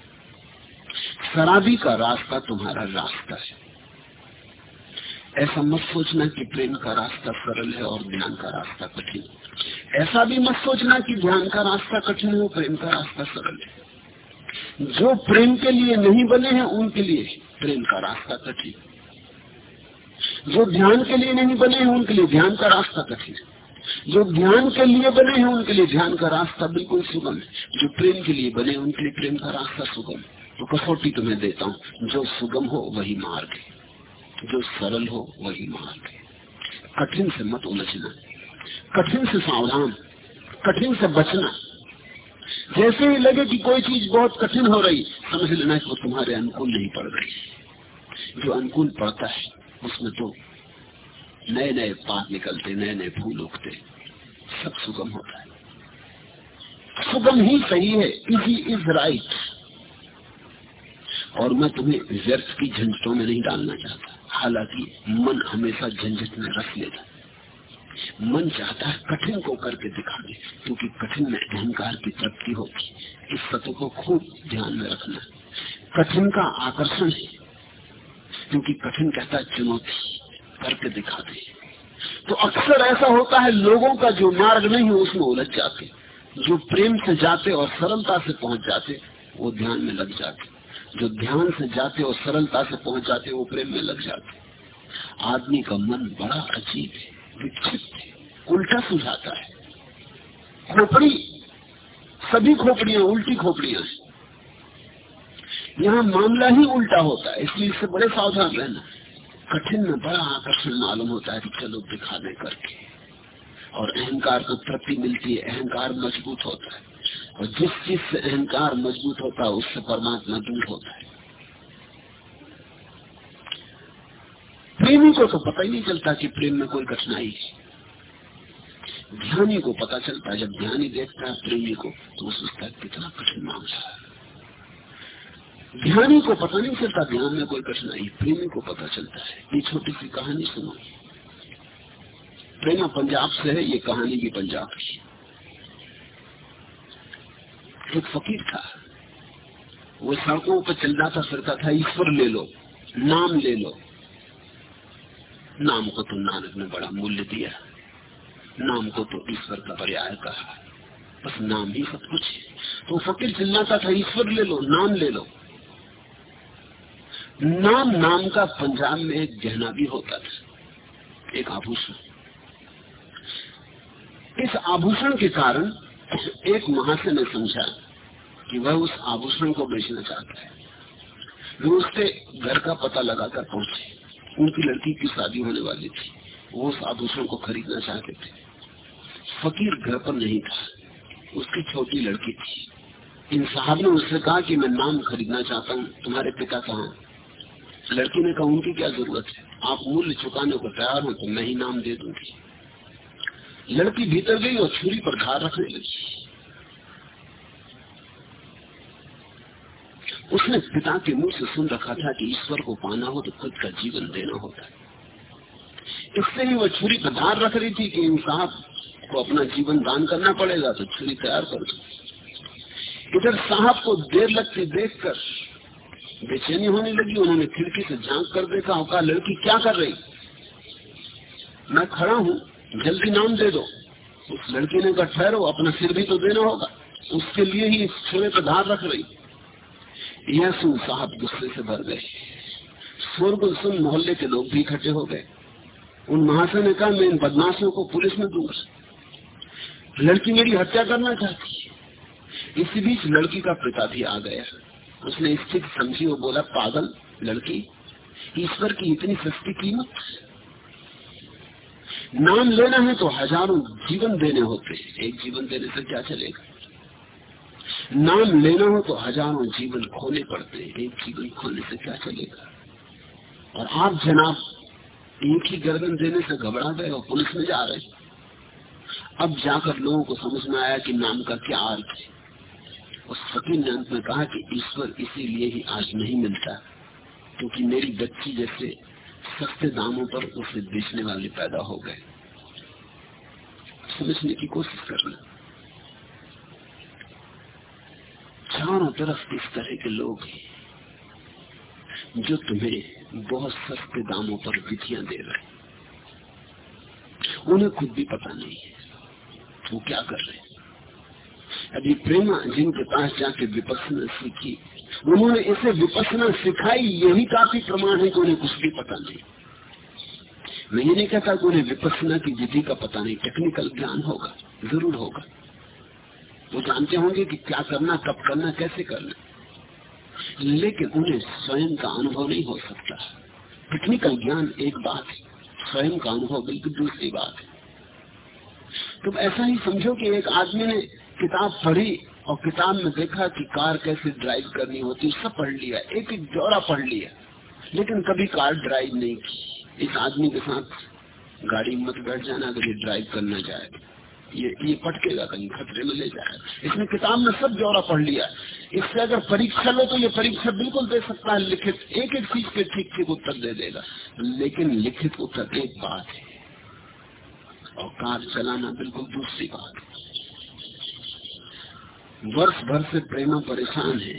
Speaker 1: शराबी का रास्ता तुम्हारा रास्ता है। ऐसा मत सोचना कि प्रेम का रास्ता सरल है और ध्यान का रास्ता कठिन ऐसा भी मत सोचना कि ध्यान का रास्ता कठिन हो प्रेम का रास्ता सरल है। जो प्रेम के लिए नहीं बने हैं, उनके लिए प्रेम का रास्ता कठिन जो ध्यान के लिए नहीं बने हैं, उनके लिए ध्यान का रास्ता कठिन जो ध्यान के लिए बने हैं, उनके लिए ध्यान का रास्ता बिल्कुल सुगम है। जो प्रेम के लिए बने उनके लिए प्रेम का रास्ता सुगम तो कसौटी तुम्हें देता हूँ। जो सुगम हो, वही मार्ग है। जो सरल हो, वही मार्ग है। कठिन से मत उलझना। कठिन से सावधान। कठिन से बचना। जैसे ही लगे कि कोई चीज़ बहुत कठिन हो रही, समझ लेना कि वो तुम्हारे अनुकूल नहीं पड़ रही। जो अनुकूल पड़ता है, उसमें तो नए नए पात निकलते नए नए फूल उगते। सब सुगम होता है। सुगम ही सही है। इजी इज़ राइट और मैं तुम्हें व्यर्थ की झंझटों में नहीं डालना चाहता। हालाँकि मन हमेशा झंझट में रख लेता मन चाहता है कठिन को करके दिखा दे, क्योंकि कठिन में अहंकार की तृप्ति होगी। इस सत्य को खूब ध्यान में रखना कठिन का आकर्षण है, क्योंकि कठिन कहता है, चुनौती करके दिखा दे। तो अक्सर ऐसा होता है, लोगों का जो मार्ग नहीं है, उसमें उलझ जाते। जो प्रेम से जाते और सरलता से पहुँच जाते, वो ध्यान में लग जाते। जो ध्यान से जाते और सरलता से पहुँच जाते वो प्रेम में लग जाते आदमी का मन बड़ा अजीब है, विक्षिप्त है, उल्टा सुझाता है। खोपड़ी, सभी खोपड़ियाँ उल्टी खोपड़ियाँ यहाँ मामला ही उल्टा होता है, इसलिए इससे बड़े सावधान रहना। कठिन में बड़ा आकर्षण मालूम होता है कि चलो दिखाने करके। और अहंकार को तृप्ति मिलती है, अहंकार मज़बूत होता है। और जिस चीज़ से अहंकार मज़बूत होता है, उससे परमात्मा दूर होता है। प्रेमी को तो पता ही नहीं चलता कि प्रेम में कोई कठिनाई है। ध्यानी को पता चलता है, जब ध्यानी देखता है प्रेमी को तो सोचता है कितना कठिन मामला ध्यानी को पता नहीं चलता ध्यान में कोई कठिनाई प्रेमी को पता चलता है। ये छोटी सी कहानी सुनो। प्रेमा पंजाब से है, ये कहानी भी पंजाब की एक फकीर था। वो सड़कों पर चल रहा था फिरता था ईश्वर ले लो, नाम ले लो। नाम को तो नानक ने बड़ा मूल्य दिया। नाम को तो ईश्वर का पर्याय कहा। बस नाम ही सब कुछ है। तो फकीर चिल्लाता था ईश्वर ले लो, नाम ले लो। नाम नाम का पंजाब में एक गहना भी होता था। एक आभूषण। इस आभूषण के कारण एक महाशय ने समझा कि वह उस आभूषण को बेचना चाहता है। वो उसके घर का पता लगाकर पहुँचे, उनकी लड़की की शादी होने वाली थी, वो उस आभूषण को खरीदना चाहते थे। फकीर घर पर नहीं था, उसकी छोटी लड़की थी। इन साहब ने उससे कहा कि मैं नाम खरीदना चाहता हूँ, तुम्हारे पिता कहा लड़की ने कहा, उनकी क्या ज़रूरत है? आप मूल्य चुकाने को तैयार हो तो मैं ही नाम दे दूँगी। लड़की भीतर गई और छुरी पर घार रखने लगी। उसने पिता के मुँह से सुन रखा था कि ईश्वर को पाना हो तो खुद का जीवन देना होता है। इससे ही वो छुरी पर धार रख रही थी कि इन साहब को अपना जीवन दान करना पड़ेगा तो छुरी तैयार कर दो। इधर साहब को देर लगती देखकर बेचैनी होने लगी। उन्होंने खिड़की से झाँक कर देखा होगा लड़की, क्या कर रही? मैं खड़ा हूँ। जल्दी नाम दे दो। उस लड़की ने कहा, ठहरो, अपना सिर भी तो देना होगा। उसके लिए ही छुरे पर धार रख रही। सुन साहब गुस्से से भर गए। शोरगुल सुन मोहल्ले के लोग भी इकट्ठे हो गए। उन महाशय ने कहा, मैं इन बदमाशों को पुलिस में दूँगा। लड़की मेरी हत्या करना चाहती इसी बीच लड़की का पिता भी आ गया। उसने स्थिति समझी और बोला, पागल लड़की, ईश्वर की इतनी सस्ती कीमत नाम लेना है तो हज़ारों जीवन देने होते हैं। एक जीवन देने से क्या चलेगा? नाम लेना हो तो हज़ारों जीवन खोने पड़ते हैं। एक जीवन खोने से क्या चलेगा? और आप जनाब, एक ही गर्दन देने से घबरा गए और पुलिस में जा रहे। अब जाकर लोगों को समझ में आया कि नाम का क्या अर्थ है। उस फकीर ने अंत में कहा कि ईश्वर इसीलिए ही आज नहीं मिलता, क्योंकि मेरी बच्ची जैसे सस्ते दामों पर उसे बेचने वाले पैदा हो गए। समझने की कोशिश करना। चारों तरफ़ इस तरह के लोग हैं जो तुम्हें बहुत सस्ते दामों पर विधियाँ दे रहे उन्हें खुद भी पता नहीं है। वो क्या कर रहे हैं? अभी प्रेमा जिनके पास जाके विपसना सीखी उन्होंने इसे विपसना सिखाई, यही काफ़ी प्रमाण है कि उन्हें कुछ भी पता नहीं। मैं ये नहीं कहता कि उन्हें विपसना की विधि का पता नहीं टेक्निकल ज्ञान होगा, ज़रूर होगा। वो जानते होंगे कि क्या करना, कब करना, कैसे करना। लेकिन उन्हें स्वयं का अनुभव नहीं हो सकता। टेक्निकल ज्ञान एक बात है, स्वयं का अनुभव बिल्कुल दूसरी बात है। तुम ऐसा ही समझो कि एक आदमी ने किताब पढ़ी और किताब में देखा कि कार कैसे ड्राइव करनी होती सब पढ़ लिया एक एक जोड़ा पढ़ लिया। लेकिन कभी कार ड्राइव नहीं की। इस आदमी के साथ गाड़ी मत बैठ जाना अगर ये ड्राइव करना जाए ये ये पटकेगा कहीं, खतरे में ले जाएगा। इसने किताब में सब जोड़ा पढ़ लिया। इससे अगर परीक्षा लो तो ये परीक्षा बिल्कुल दे सकता है, लिखित एक एक चीज़ के ठीक ठीक उत्तर दे देगा। लेकिन लिखित उत्तर एक बात है। और कार चलाना बिल्कुल दूसरी बात है। वर्ष भर से प्रेमा परेशान है।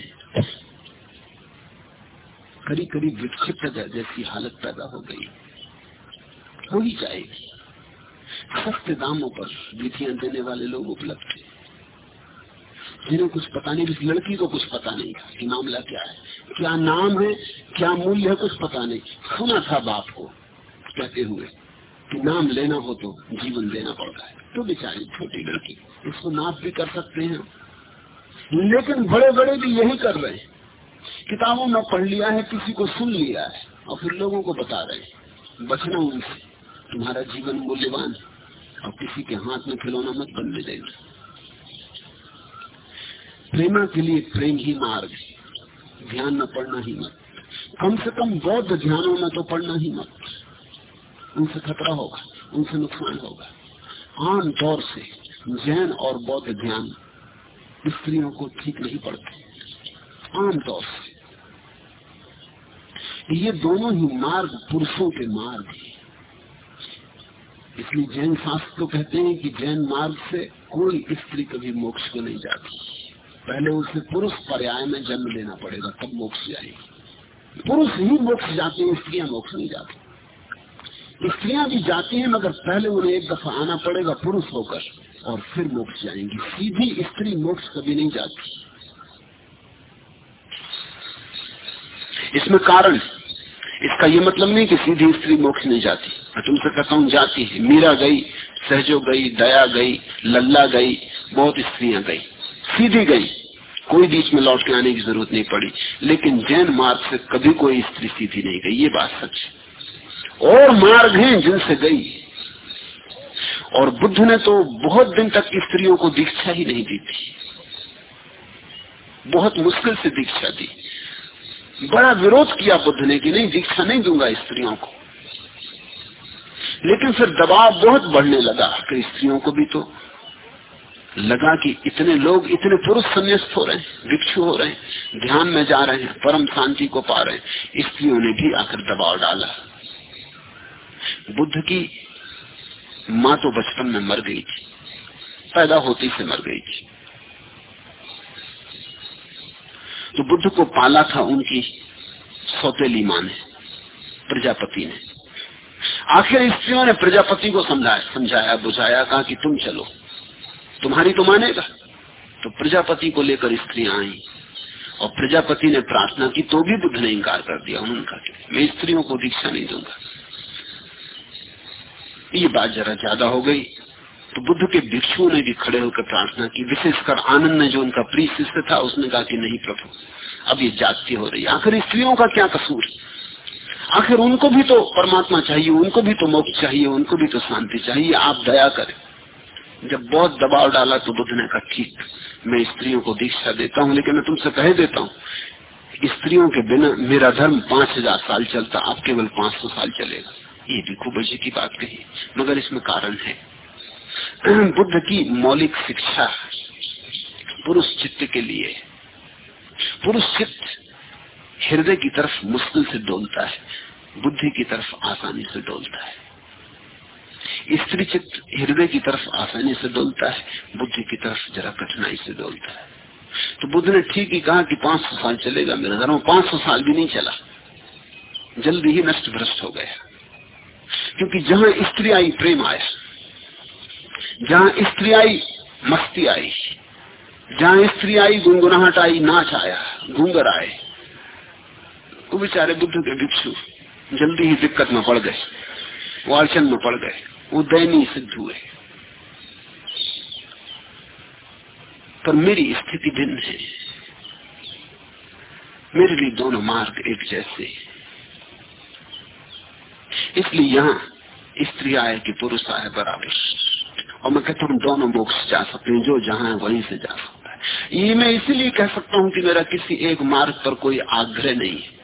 Speaker 1: करीब करीब विक्षिप्त जैसी हालत पैदा हो गई। हो ही जाएगी सस्ते दामों पर विधियाँ देने वाले लोग उपलब्ध थे जिन्हें कुछ पता नहीं, इस लड़की को कुछ पता नहीं था कि मामला क्या है। क्या नाम है, क्या मूल्य है, कुछ पता नहीं। सुना था बाप को। कहते हुए कि नाम लेना हो तो जीवन देना पड़ता है। तो बेचारी छोटी लड़की, इसको नाप भी कर सकते हैं। लेकिन बड़े बड़े भी यही कर रहे हैं। किताबों में पढ़ लिया है, किसी को सुन लिया है, और फिर लोगों को बता रहे हैं। बचना उनसे। तुम्हारा जीवन मूल्यवान है। और किसी के हाथ में खिलौना मत बनने देना। प्रेमा के लिए प्रेम ही मार्ग ध्यान न पढ़ना ही मत। कम से कम बौद्ध ध्यानों में तो पढ़ना ही मत। उनसे खतरा होगा, उनसे नुकसान होगा। आमतौर से जैन और बौद्ध ध्यान स्त्रियों को ठीक नहीं पड़ते। आमतौर से। ये दोनों ही मार्ग पुरुषों के मार्ग हैं। इसलिए जैन शास्त्र तो कहते हैं कि जैन मार्ग से कोई स्त्री कभी मोक्ष को नहीं जाती। पहले उसे पुरुष पर्याय में जन्म लेना पड़ेगा, तब मोक्ष जाएगी। पुरुष ही मोक्ष जाते हैं, स्त्रियाँ मोक्ष नहीं जाती। स्त्रियाँ भी जाती हैं, मगर पहले उन्हें एक दफ़ा आना पड़ेगा पुरुष होकर। और फिर मोक्ष जाएँगी। सीधी स्त्री मोक्ष कभी नहीं जाती। इसमें कारण, इसका ये मतलब नहीं कि सीधी स्त्री मोक्ष नहीं जाती। मैं तुमसे कहता हूँ, जाती है। मीरा गई, सहजो गई, दया गई, लल्ला गई, बहुत स्त्रियाँ गई। सीधी गई। कोई बीच में लौट के आने की ज़रूरत नहीं पड़ी। लेकिन जैन मार्ग से कभी कोई स्त्री सीधी नहीं गई। ये बात सच और मार्ग हैं जिनसे गई। और बुद्ध ने तो बहुत दिन तक स्त्रियों को दीक्षा ही नहीं दी थी। बहुत मुश्किल से दीक्षा दी। बड़ा विरोध किया बुद्ध ने कि नहीं, दीक्षा नहीं दूँगा स्त्रियों को। लेकिन फिर दबाव बहुत बढ़ने लगा, कि स्त्रियों को भी तो लगा कि इतने लोग, इतने पुरुष संन्यास्त हो रहे हैं, भिक्षु हो रहे हैं, ध्यान में जा रहे हैं, परम शांति को पा रहे हैं। स्त्रियों ने भी आकर दबाव डाला। बुद्ध की माँ तो बचपन में मर गई थी। पैदा होती से मर गई थी। तो बुद्ध को पाला था उनकी सौतेली माँ ने, प्रजापति ने। आखिर स्त्रियों ने प्रजापति को समझाया समझाया, बुझाया, कहा कि तुम चलो, तुम्हारी तो मानेगा। तो प्रजापति को लेकर स्त्री आई और प्रजापति ने प्रार्थना की तो भी बुद्ध ने इंकार कर दिया, उन्होंने कहा मैं स्त्रियों को दीक्षा नहीं दूँगा। ये बात जरा ज़्यादा हो गई। तो बुद्ध के भिक्षुओं ने भी खड़े होकर प्रार्थना की। विशेषकर आनंद ने जो उनका प्रिय शिष्य था, उसने कहा कि नहीं प्रभु, अब ये जाति हो रही आखिर स्त्रियों का क्या कसूर? आखिर उनको भी तो परमात्मा चाहिए, उनको भी तो मोक्ष चाहिए, उनको भी तो शांति चाहिए। आप दया करें। जब बहुत दबाव डाला तो बुद्ध ने कहा, ठीक, मैं स्त्रियों को दीक्षा देता हूँ, लेकिन मैं तुमसे कह देता हूँ, स्त्रियों के बिना मेरा धर्म पाँच हज़ार साल चलता, आप केवल पाँच सौ साल चलेगा। ये खूब अच्छी की बात कही, मगर इसमें कारण है। बुद्ध की मौलिक शिक्षा पुरुष चित्त के लिए। पुरुष चित्त हृदय की तरफ़ मुश्किल से डोलता है, बुद्धि की तरफ़ आसानी से डोलता है। स्त्री चित्त हृदय की तरफ़ आसानी से डोलता है, बुद्धि की तरफ़ जरा कठिनाई से डोलता है। तो बुद्ध ने ठीक ही कहा कि 500 साल चलेगा मेरा धर्म 500 साल भी नहीं चला। जल्दी ही नष्ट भ्रष्ट हो गया। क्योंकि जहाँ स्त्री आई, प्रेम आया जहाँ स्त्री आई, मस्ती आई। जहाँ स्त्री आई, गुनगुनाहट आई, नाच आया घूंगर आए। वो बेचारे बुद्ध के भिक्षु, जल्दी ही दिक्कत में पड़ गए वो में पड़ गए, वो दयनीय सिद्ध हुए पर मेरी स्थिति भिन्न है। मेरे लिए दोनों मार्ग एक जैसे इसलिए यहाँ स्त्री आए कि पुरुष आए बराबर और मैं कहता हूँ, दोनों मोक्ष जा सकते हैं, जो जहाँ है वहीं से जा सकता है। ये मैं इसीलिए कह सकता हूँ कि मेरा किसी एक मार्ग पर कोई आग्रह नहीं है।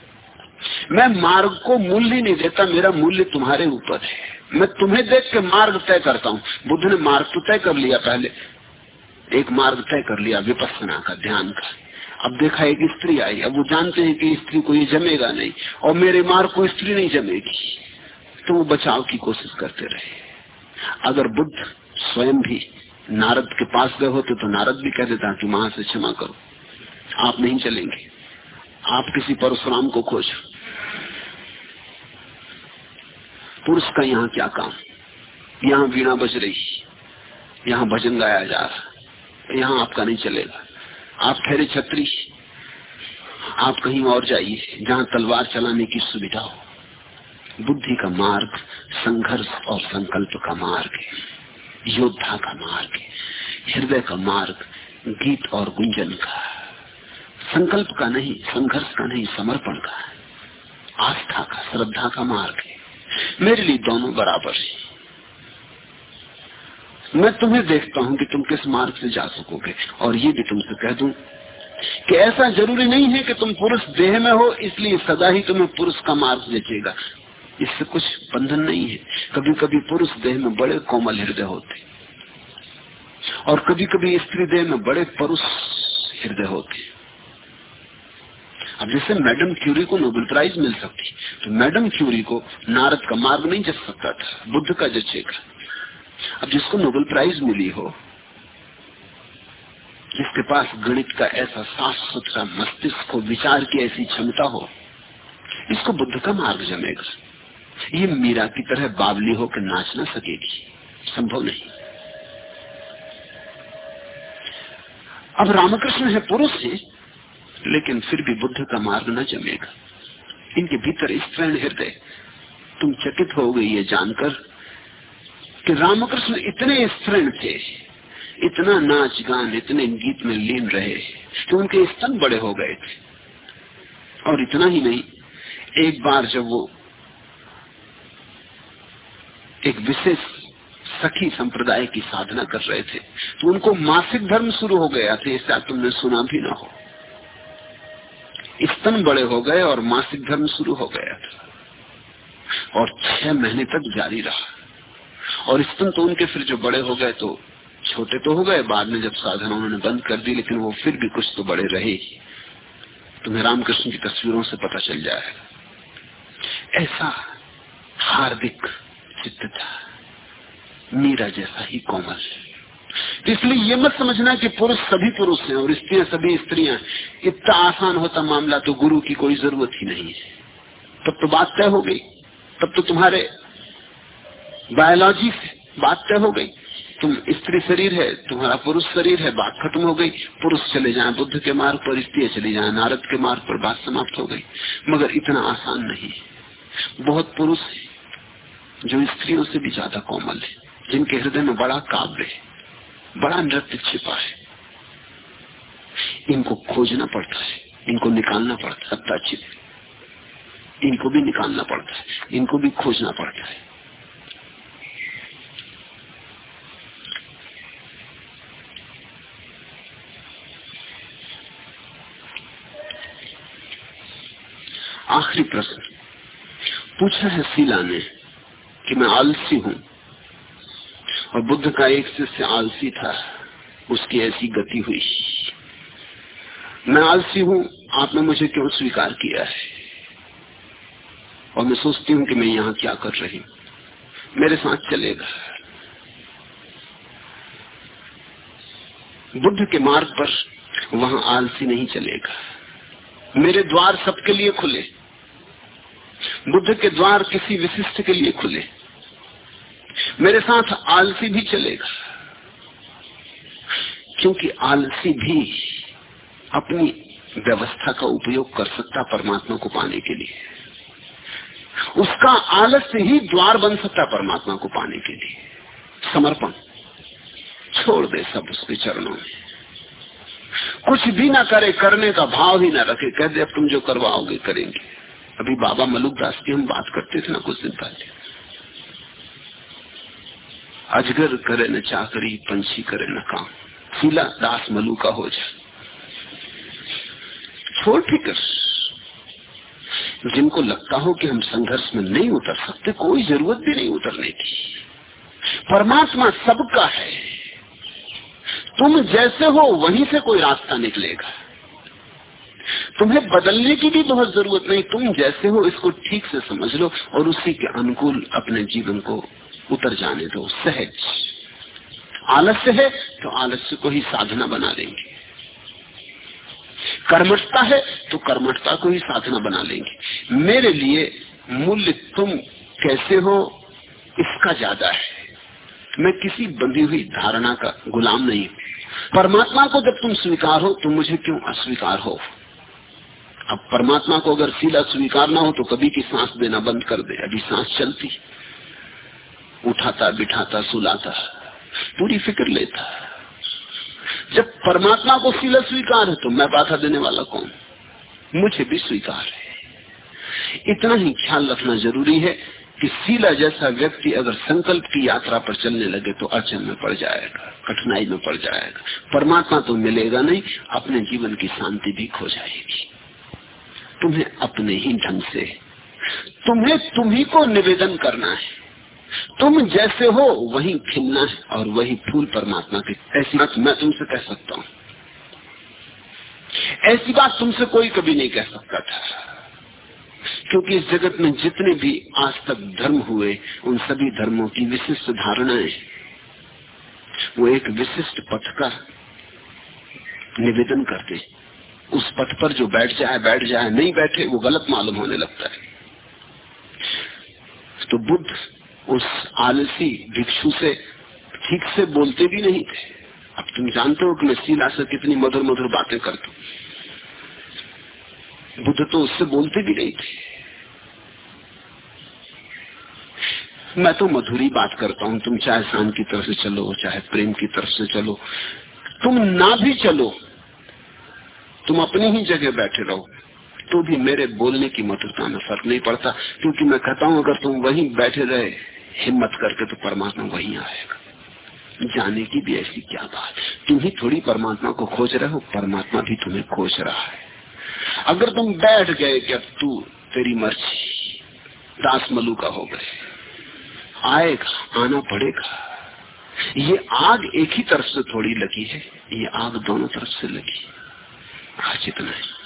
Speaker 1: मैं मार्ग को मूल्य नहीं देता, मेरा मूल्य तुम्हारे ऊपर है। मैं तुम्हें देख के मार्ग तय करता हूँ। बुद्ध ने मार्ग तो तय कर लिया पहले। एक मार्ग तय कर लिया विपස්සना का, ध्यान का। अब देखा एक स्त्री आई। अब वो जानते हैं कि स्त्री को ये जमेगा नहीं। और मेरे मार्ग को स्त्री नहीं जमेगी। तो वो बचाव की कोशिश करते रहे। अगर बुद्ध स्वयं भी नारद के पास गए होते तो नारद भी कह देता कि वहाँ से क्षमा करो। आप नहीं चलेंगे। आप किसी परशुराम को खोजो। पुरुष का यहाँ क्या काम? यहाँ वीणा बज रही। यहाँ भजन गाया जा रहा यहाँ आपका नहीं चलेगा। आप ठहरे छत्री। आप कहीं और जाइए, जहाँ तलवार चलाने की सुविधा हो। बुद्धि का मार्ग, संघर्ष और संकल्प का मार्ग है, योद्धा का मार्ग है, हृदय का मार्ग, गीत और गुंजन का संकल्प का नहीं, संघर्ष का नहीं, समर्पण का आस्था का, श्रद्धा का मार्ग है। मेरे लिए दोनों बराबर है। मैं तुम्हें देखता हूँ कि तुम किस मार्ग से जा सकोगे, और ये भी तुमसे कह दूँ कि ऐसा ज़रूरी नहीं है कि तुम पुरुष देह में हो, इसलिए सदा ही तुम्हें पुरुष का मार्ग जचेगा इससे कुछ बंधन नहीं है। कभी कभी पुरुष देह में बड़े कोमल हृदय होते और कभी कभी स्त्री देह में बड़े पुरुष हृदय होते अब जैसे मैडम क्यूरी को नोबेल प्राइज मिल सकती तो मैडम क्यूरी को नारद का मार्ग नहीं जच सकता था, बुद्ध का जचेगा अब जिसको नोबेल प्राइज मिली हो, जिसके पास गणित का ऐसा साफ़ सुथरा मस्तिष्क को विचार की ऐसी क्षमता हो, इसको बुद्ध का मार्ग जमेगा। ये मीरा की तरह बावली होकर नाच ना सकेगी। संभव नहीं। अब रामकृष्ण है पुरुष है, लेकिन फिर भी बुद्ध का मार्ग न जमेगा। इनके भीतर स्त्रीण हृदय। तुम चकित हो गई ये जानकर कि रामकृष्ण इतने स्त्रीण थे, इतना नाच गान, इतने गीत में लीन रहे, कि उनके स्तन बड़े हो गए थे। और इतना ही नहीं, एक बार जब वो एक विशेष सखी संप्रदाय की साधना कर रहे थे। तो उनको मासिक धर्म शुरू हो गया था इसका तुमने सुना भी ना हो। स्तन बड़े हो गए और मासिक धर्म शुरू हो गया था। और छह महीने तक जारी रहा। और स्तन तो उनके फिर जो बड़े हो गए तो छोटे तो हो गए, बाद में जब साधना उन्होंने बंद कर दी, लेकिन वो फिर भी कुछ तो बड़े रहे तुम्हें रामकृष्ण की तस्वीरों से पता चल जाएगा। ऐसा हार्दिक चित्त था मीरा जैसा ही कोमल इसलिए ये मत समझना कि पुरुष सभी पुरुष हैं और स्त्रियाँ सभी स्त्रियाँ इतना आसान होता मामला तो गुरु की कोई ज़रूरत ही नहीं है। तब तो बात तय हो गई। तब तो तुम्हारे बायोलॉजी से बात तय हो गई। तुम स्त्री शरीर है, तुम्हारा पुरुष शरीर है, बात खत्म हो गई। पुरुष चले जाए बुद्ध के मार्ग पर स्त्री चली जाए नारद के मार्ग पर, बात समाप्त हो गई। मगर इतना आसान नहीं बहुत पुरुष है। जो स्त्रियों से भी ज़्यादा कोमल है, जिनके हृदय में बड़ा काव्य है, बड़ा नृत्य छिपा है। इनको खोजना पड़ता है, इनको निकालना पड़ता है, सत्ता छिप। इनको भी निकालना पड़ता है, इनको भी खोजना पड़ता है। आखिरी प्रश्न पूछा है शीला ने कि मैं आलसी हूँ। और बुद्ध का एक शिष्य आलसी था, उसकी ऐसी गति हुई। मैं आलसी हूँ, आपने मुझे क्यों स्वीकार किया है? और मैं सोचती हूँ कि मैं यहाँ क्या कर रही हूँ। मेरे साथ चलेगा। बुद्ध के मार्ग पर वहाँ आलसी नहीं चलेगा। मेरे द्वार सबके लिए खुले। बुद्ध के द्वार किसी विशिष्ट के लिए खुले। मेरे साथ आलसी भी चलेगा। क्योंकि आलसी भी अपनी व्यवस्था का उपयोग कर सकता परमात्मा को पाने के लिए। उसका आलस्य ही द्वार बन सकता परमात्मा को पाने के लिए। समर्पण। छोड़ दे सब उसके चरणों में। कुछ भी ना करे, करने का भाव ही ना रखे। कह दे, अब तुम जो करवाओगे, करेंगे। अभी बाबा मलुक दास की हम बात करते थे ना, कुछ दिन पहले। अजगर करे न चाकरी, पंछी करे न काम। सीला दास मलू का हो जाए। छोड़ फिकर। जिनको लगता हो कि हम संघर्ष में नहीं उतर सकते, कोई ज़रूरत भी नहीं उतरने की। परमात्मा सबका है। तुम जैसे हो, वहीं से कोई रास्ता निकलेगा। तुम्हें बदलने की भी बहुत ज़रूरत नहीं। तुम जैसे हो, इसको ठीक से समझ लो और उसी के अनुकूल अपने जीवन को उतर जाने दो। सहज। आलस्य है तो आलस्य को ही साधना बना देंगे कर्मठता है तो कर्मठता को ही साधना बना लेंगे। मेरे लिए मूल्य तुम कैसे हो, इसका ज़्यादा है। मैं किसी बंधी हुई धारणा का गुलाम नहीं परमात्मा को जब तुम स्वीकार हो तो मुझे क्यों अस्वीकार हो? अब परमात्मा को अगर सीला स्वीकार ना हो तो कभी की सांस देना बंद कर दे। अभी सांस चलती। उठाता, बिठाता, सुलाता। पूरी फ़िक्र लेता। जब परमात्मा को सीला स्वीकार है तो मैं बाधा देने वाला कौन? मुझे भी स्वीकार है। इतना ही ख्याल रखना ज़रूरी है कि सीला जैसा व्यक्ति अगर संकल्प की यात्रा पर चलने लगे तो अड़चन में पड़ जाएगा, कठिनाई में पड़ जाएगा। परमात्मा तो मिलेगा नहीं, अपने जीवन की शांति भी खो जाएगी। तुम्हें अपने ही ढंग से। तुम्हें तुम्ही को निवेदन करना है। तुम जैसे हो, वही खिलना है और वही फूल परमात्मा की। ऐसी बात मैं तुमसे कह सकता हूँ। ऐसी बात तुमसे कोई कभी नहीं कह सकता था। क्योंकि इस जगत में जितने भी आज तक धर्म हुए, उन सभी धर्मों की विशिष्ट धारणाएँ, वो एक विशिष्ट पथ का निवेदन करते उस पथ पर जो बैठ जाए बैठ जाए, नहीं बैठे, वो गलत मालूम होने लगता है। तो बुद्ध उस आलसी भिक्षु से ठीक से बोलते भी नहीं थे। अब तुम जानते हो कि मैं सीला से कितनी मधुर मधुर बातें करता हूँ। बुद्ध तो उससे बोलते भी नहीं थे। मैं तो मधुरी बात करता हूँ, तुम चाहे शान की तरफ़ से चलो, चाहे प्रेम की तरफ़ से चलो। तुम ना भी चलो तुम अपनी ही जगह बैठे रहो। तो भी मेरे बोलने की मधुरता में फ़र्क नहीं पड़ता, क्योंकि मैं कहता हूँ, अगर तुम वहीं बैठे रहे, हिम्मत करके तो परमात्मा वहीं आएगा। जाने की भी ऐसी क्या बात? तुम ही थोड़ी परमात्मा को खोज रहे हो, परमात्मा भी तुम्हें खोज रहा है। अगर तुम बैठ गए कि अब तू तेरी मर्ज़ी, दास मलू का हो गए। आएगा, आना पड़ेगा। ये आग एक ही तरफ़ से थोड़ी लगी है, ये आग दोनों तरफ़ से लगी आज इतना है।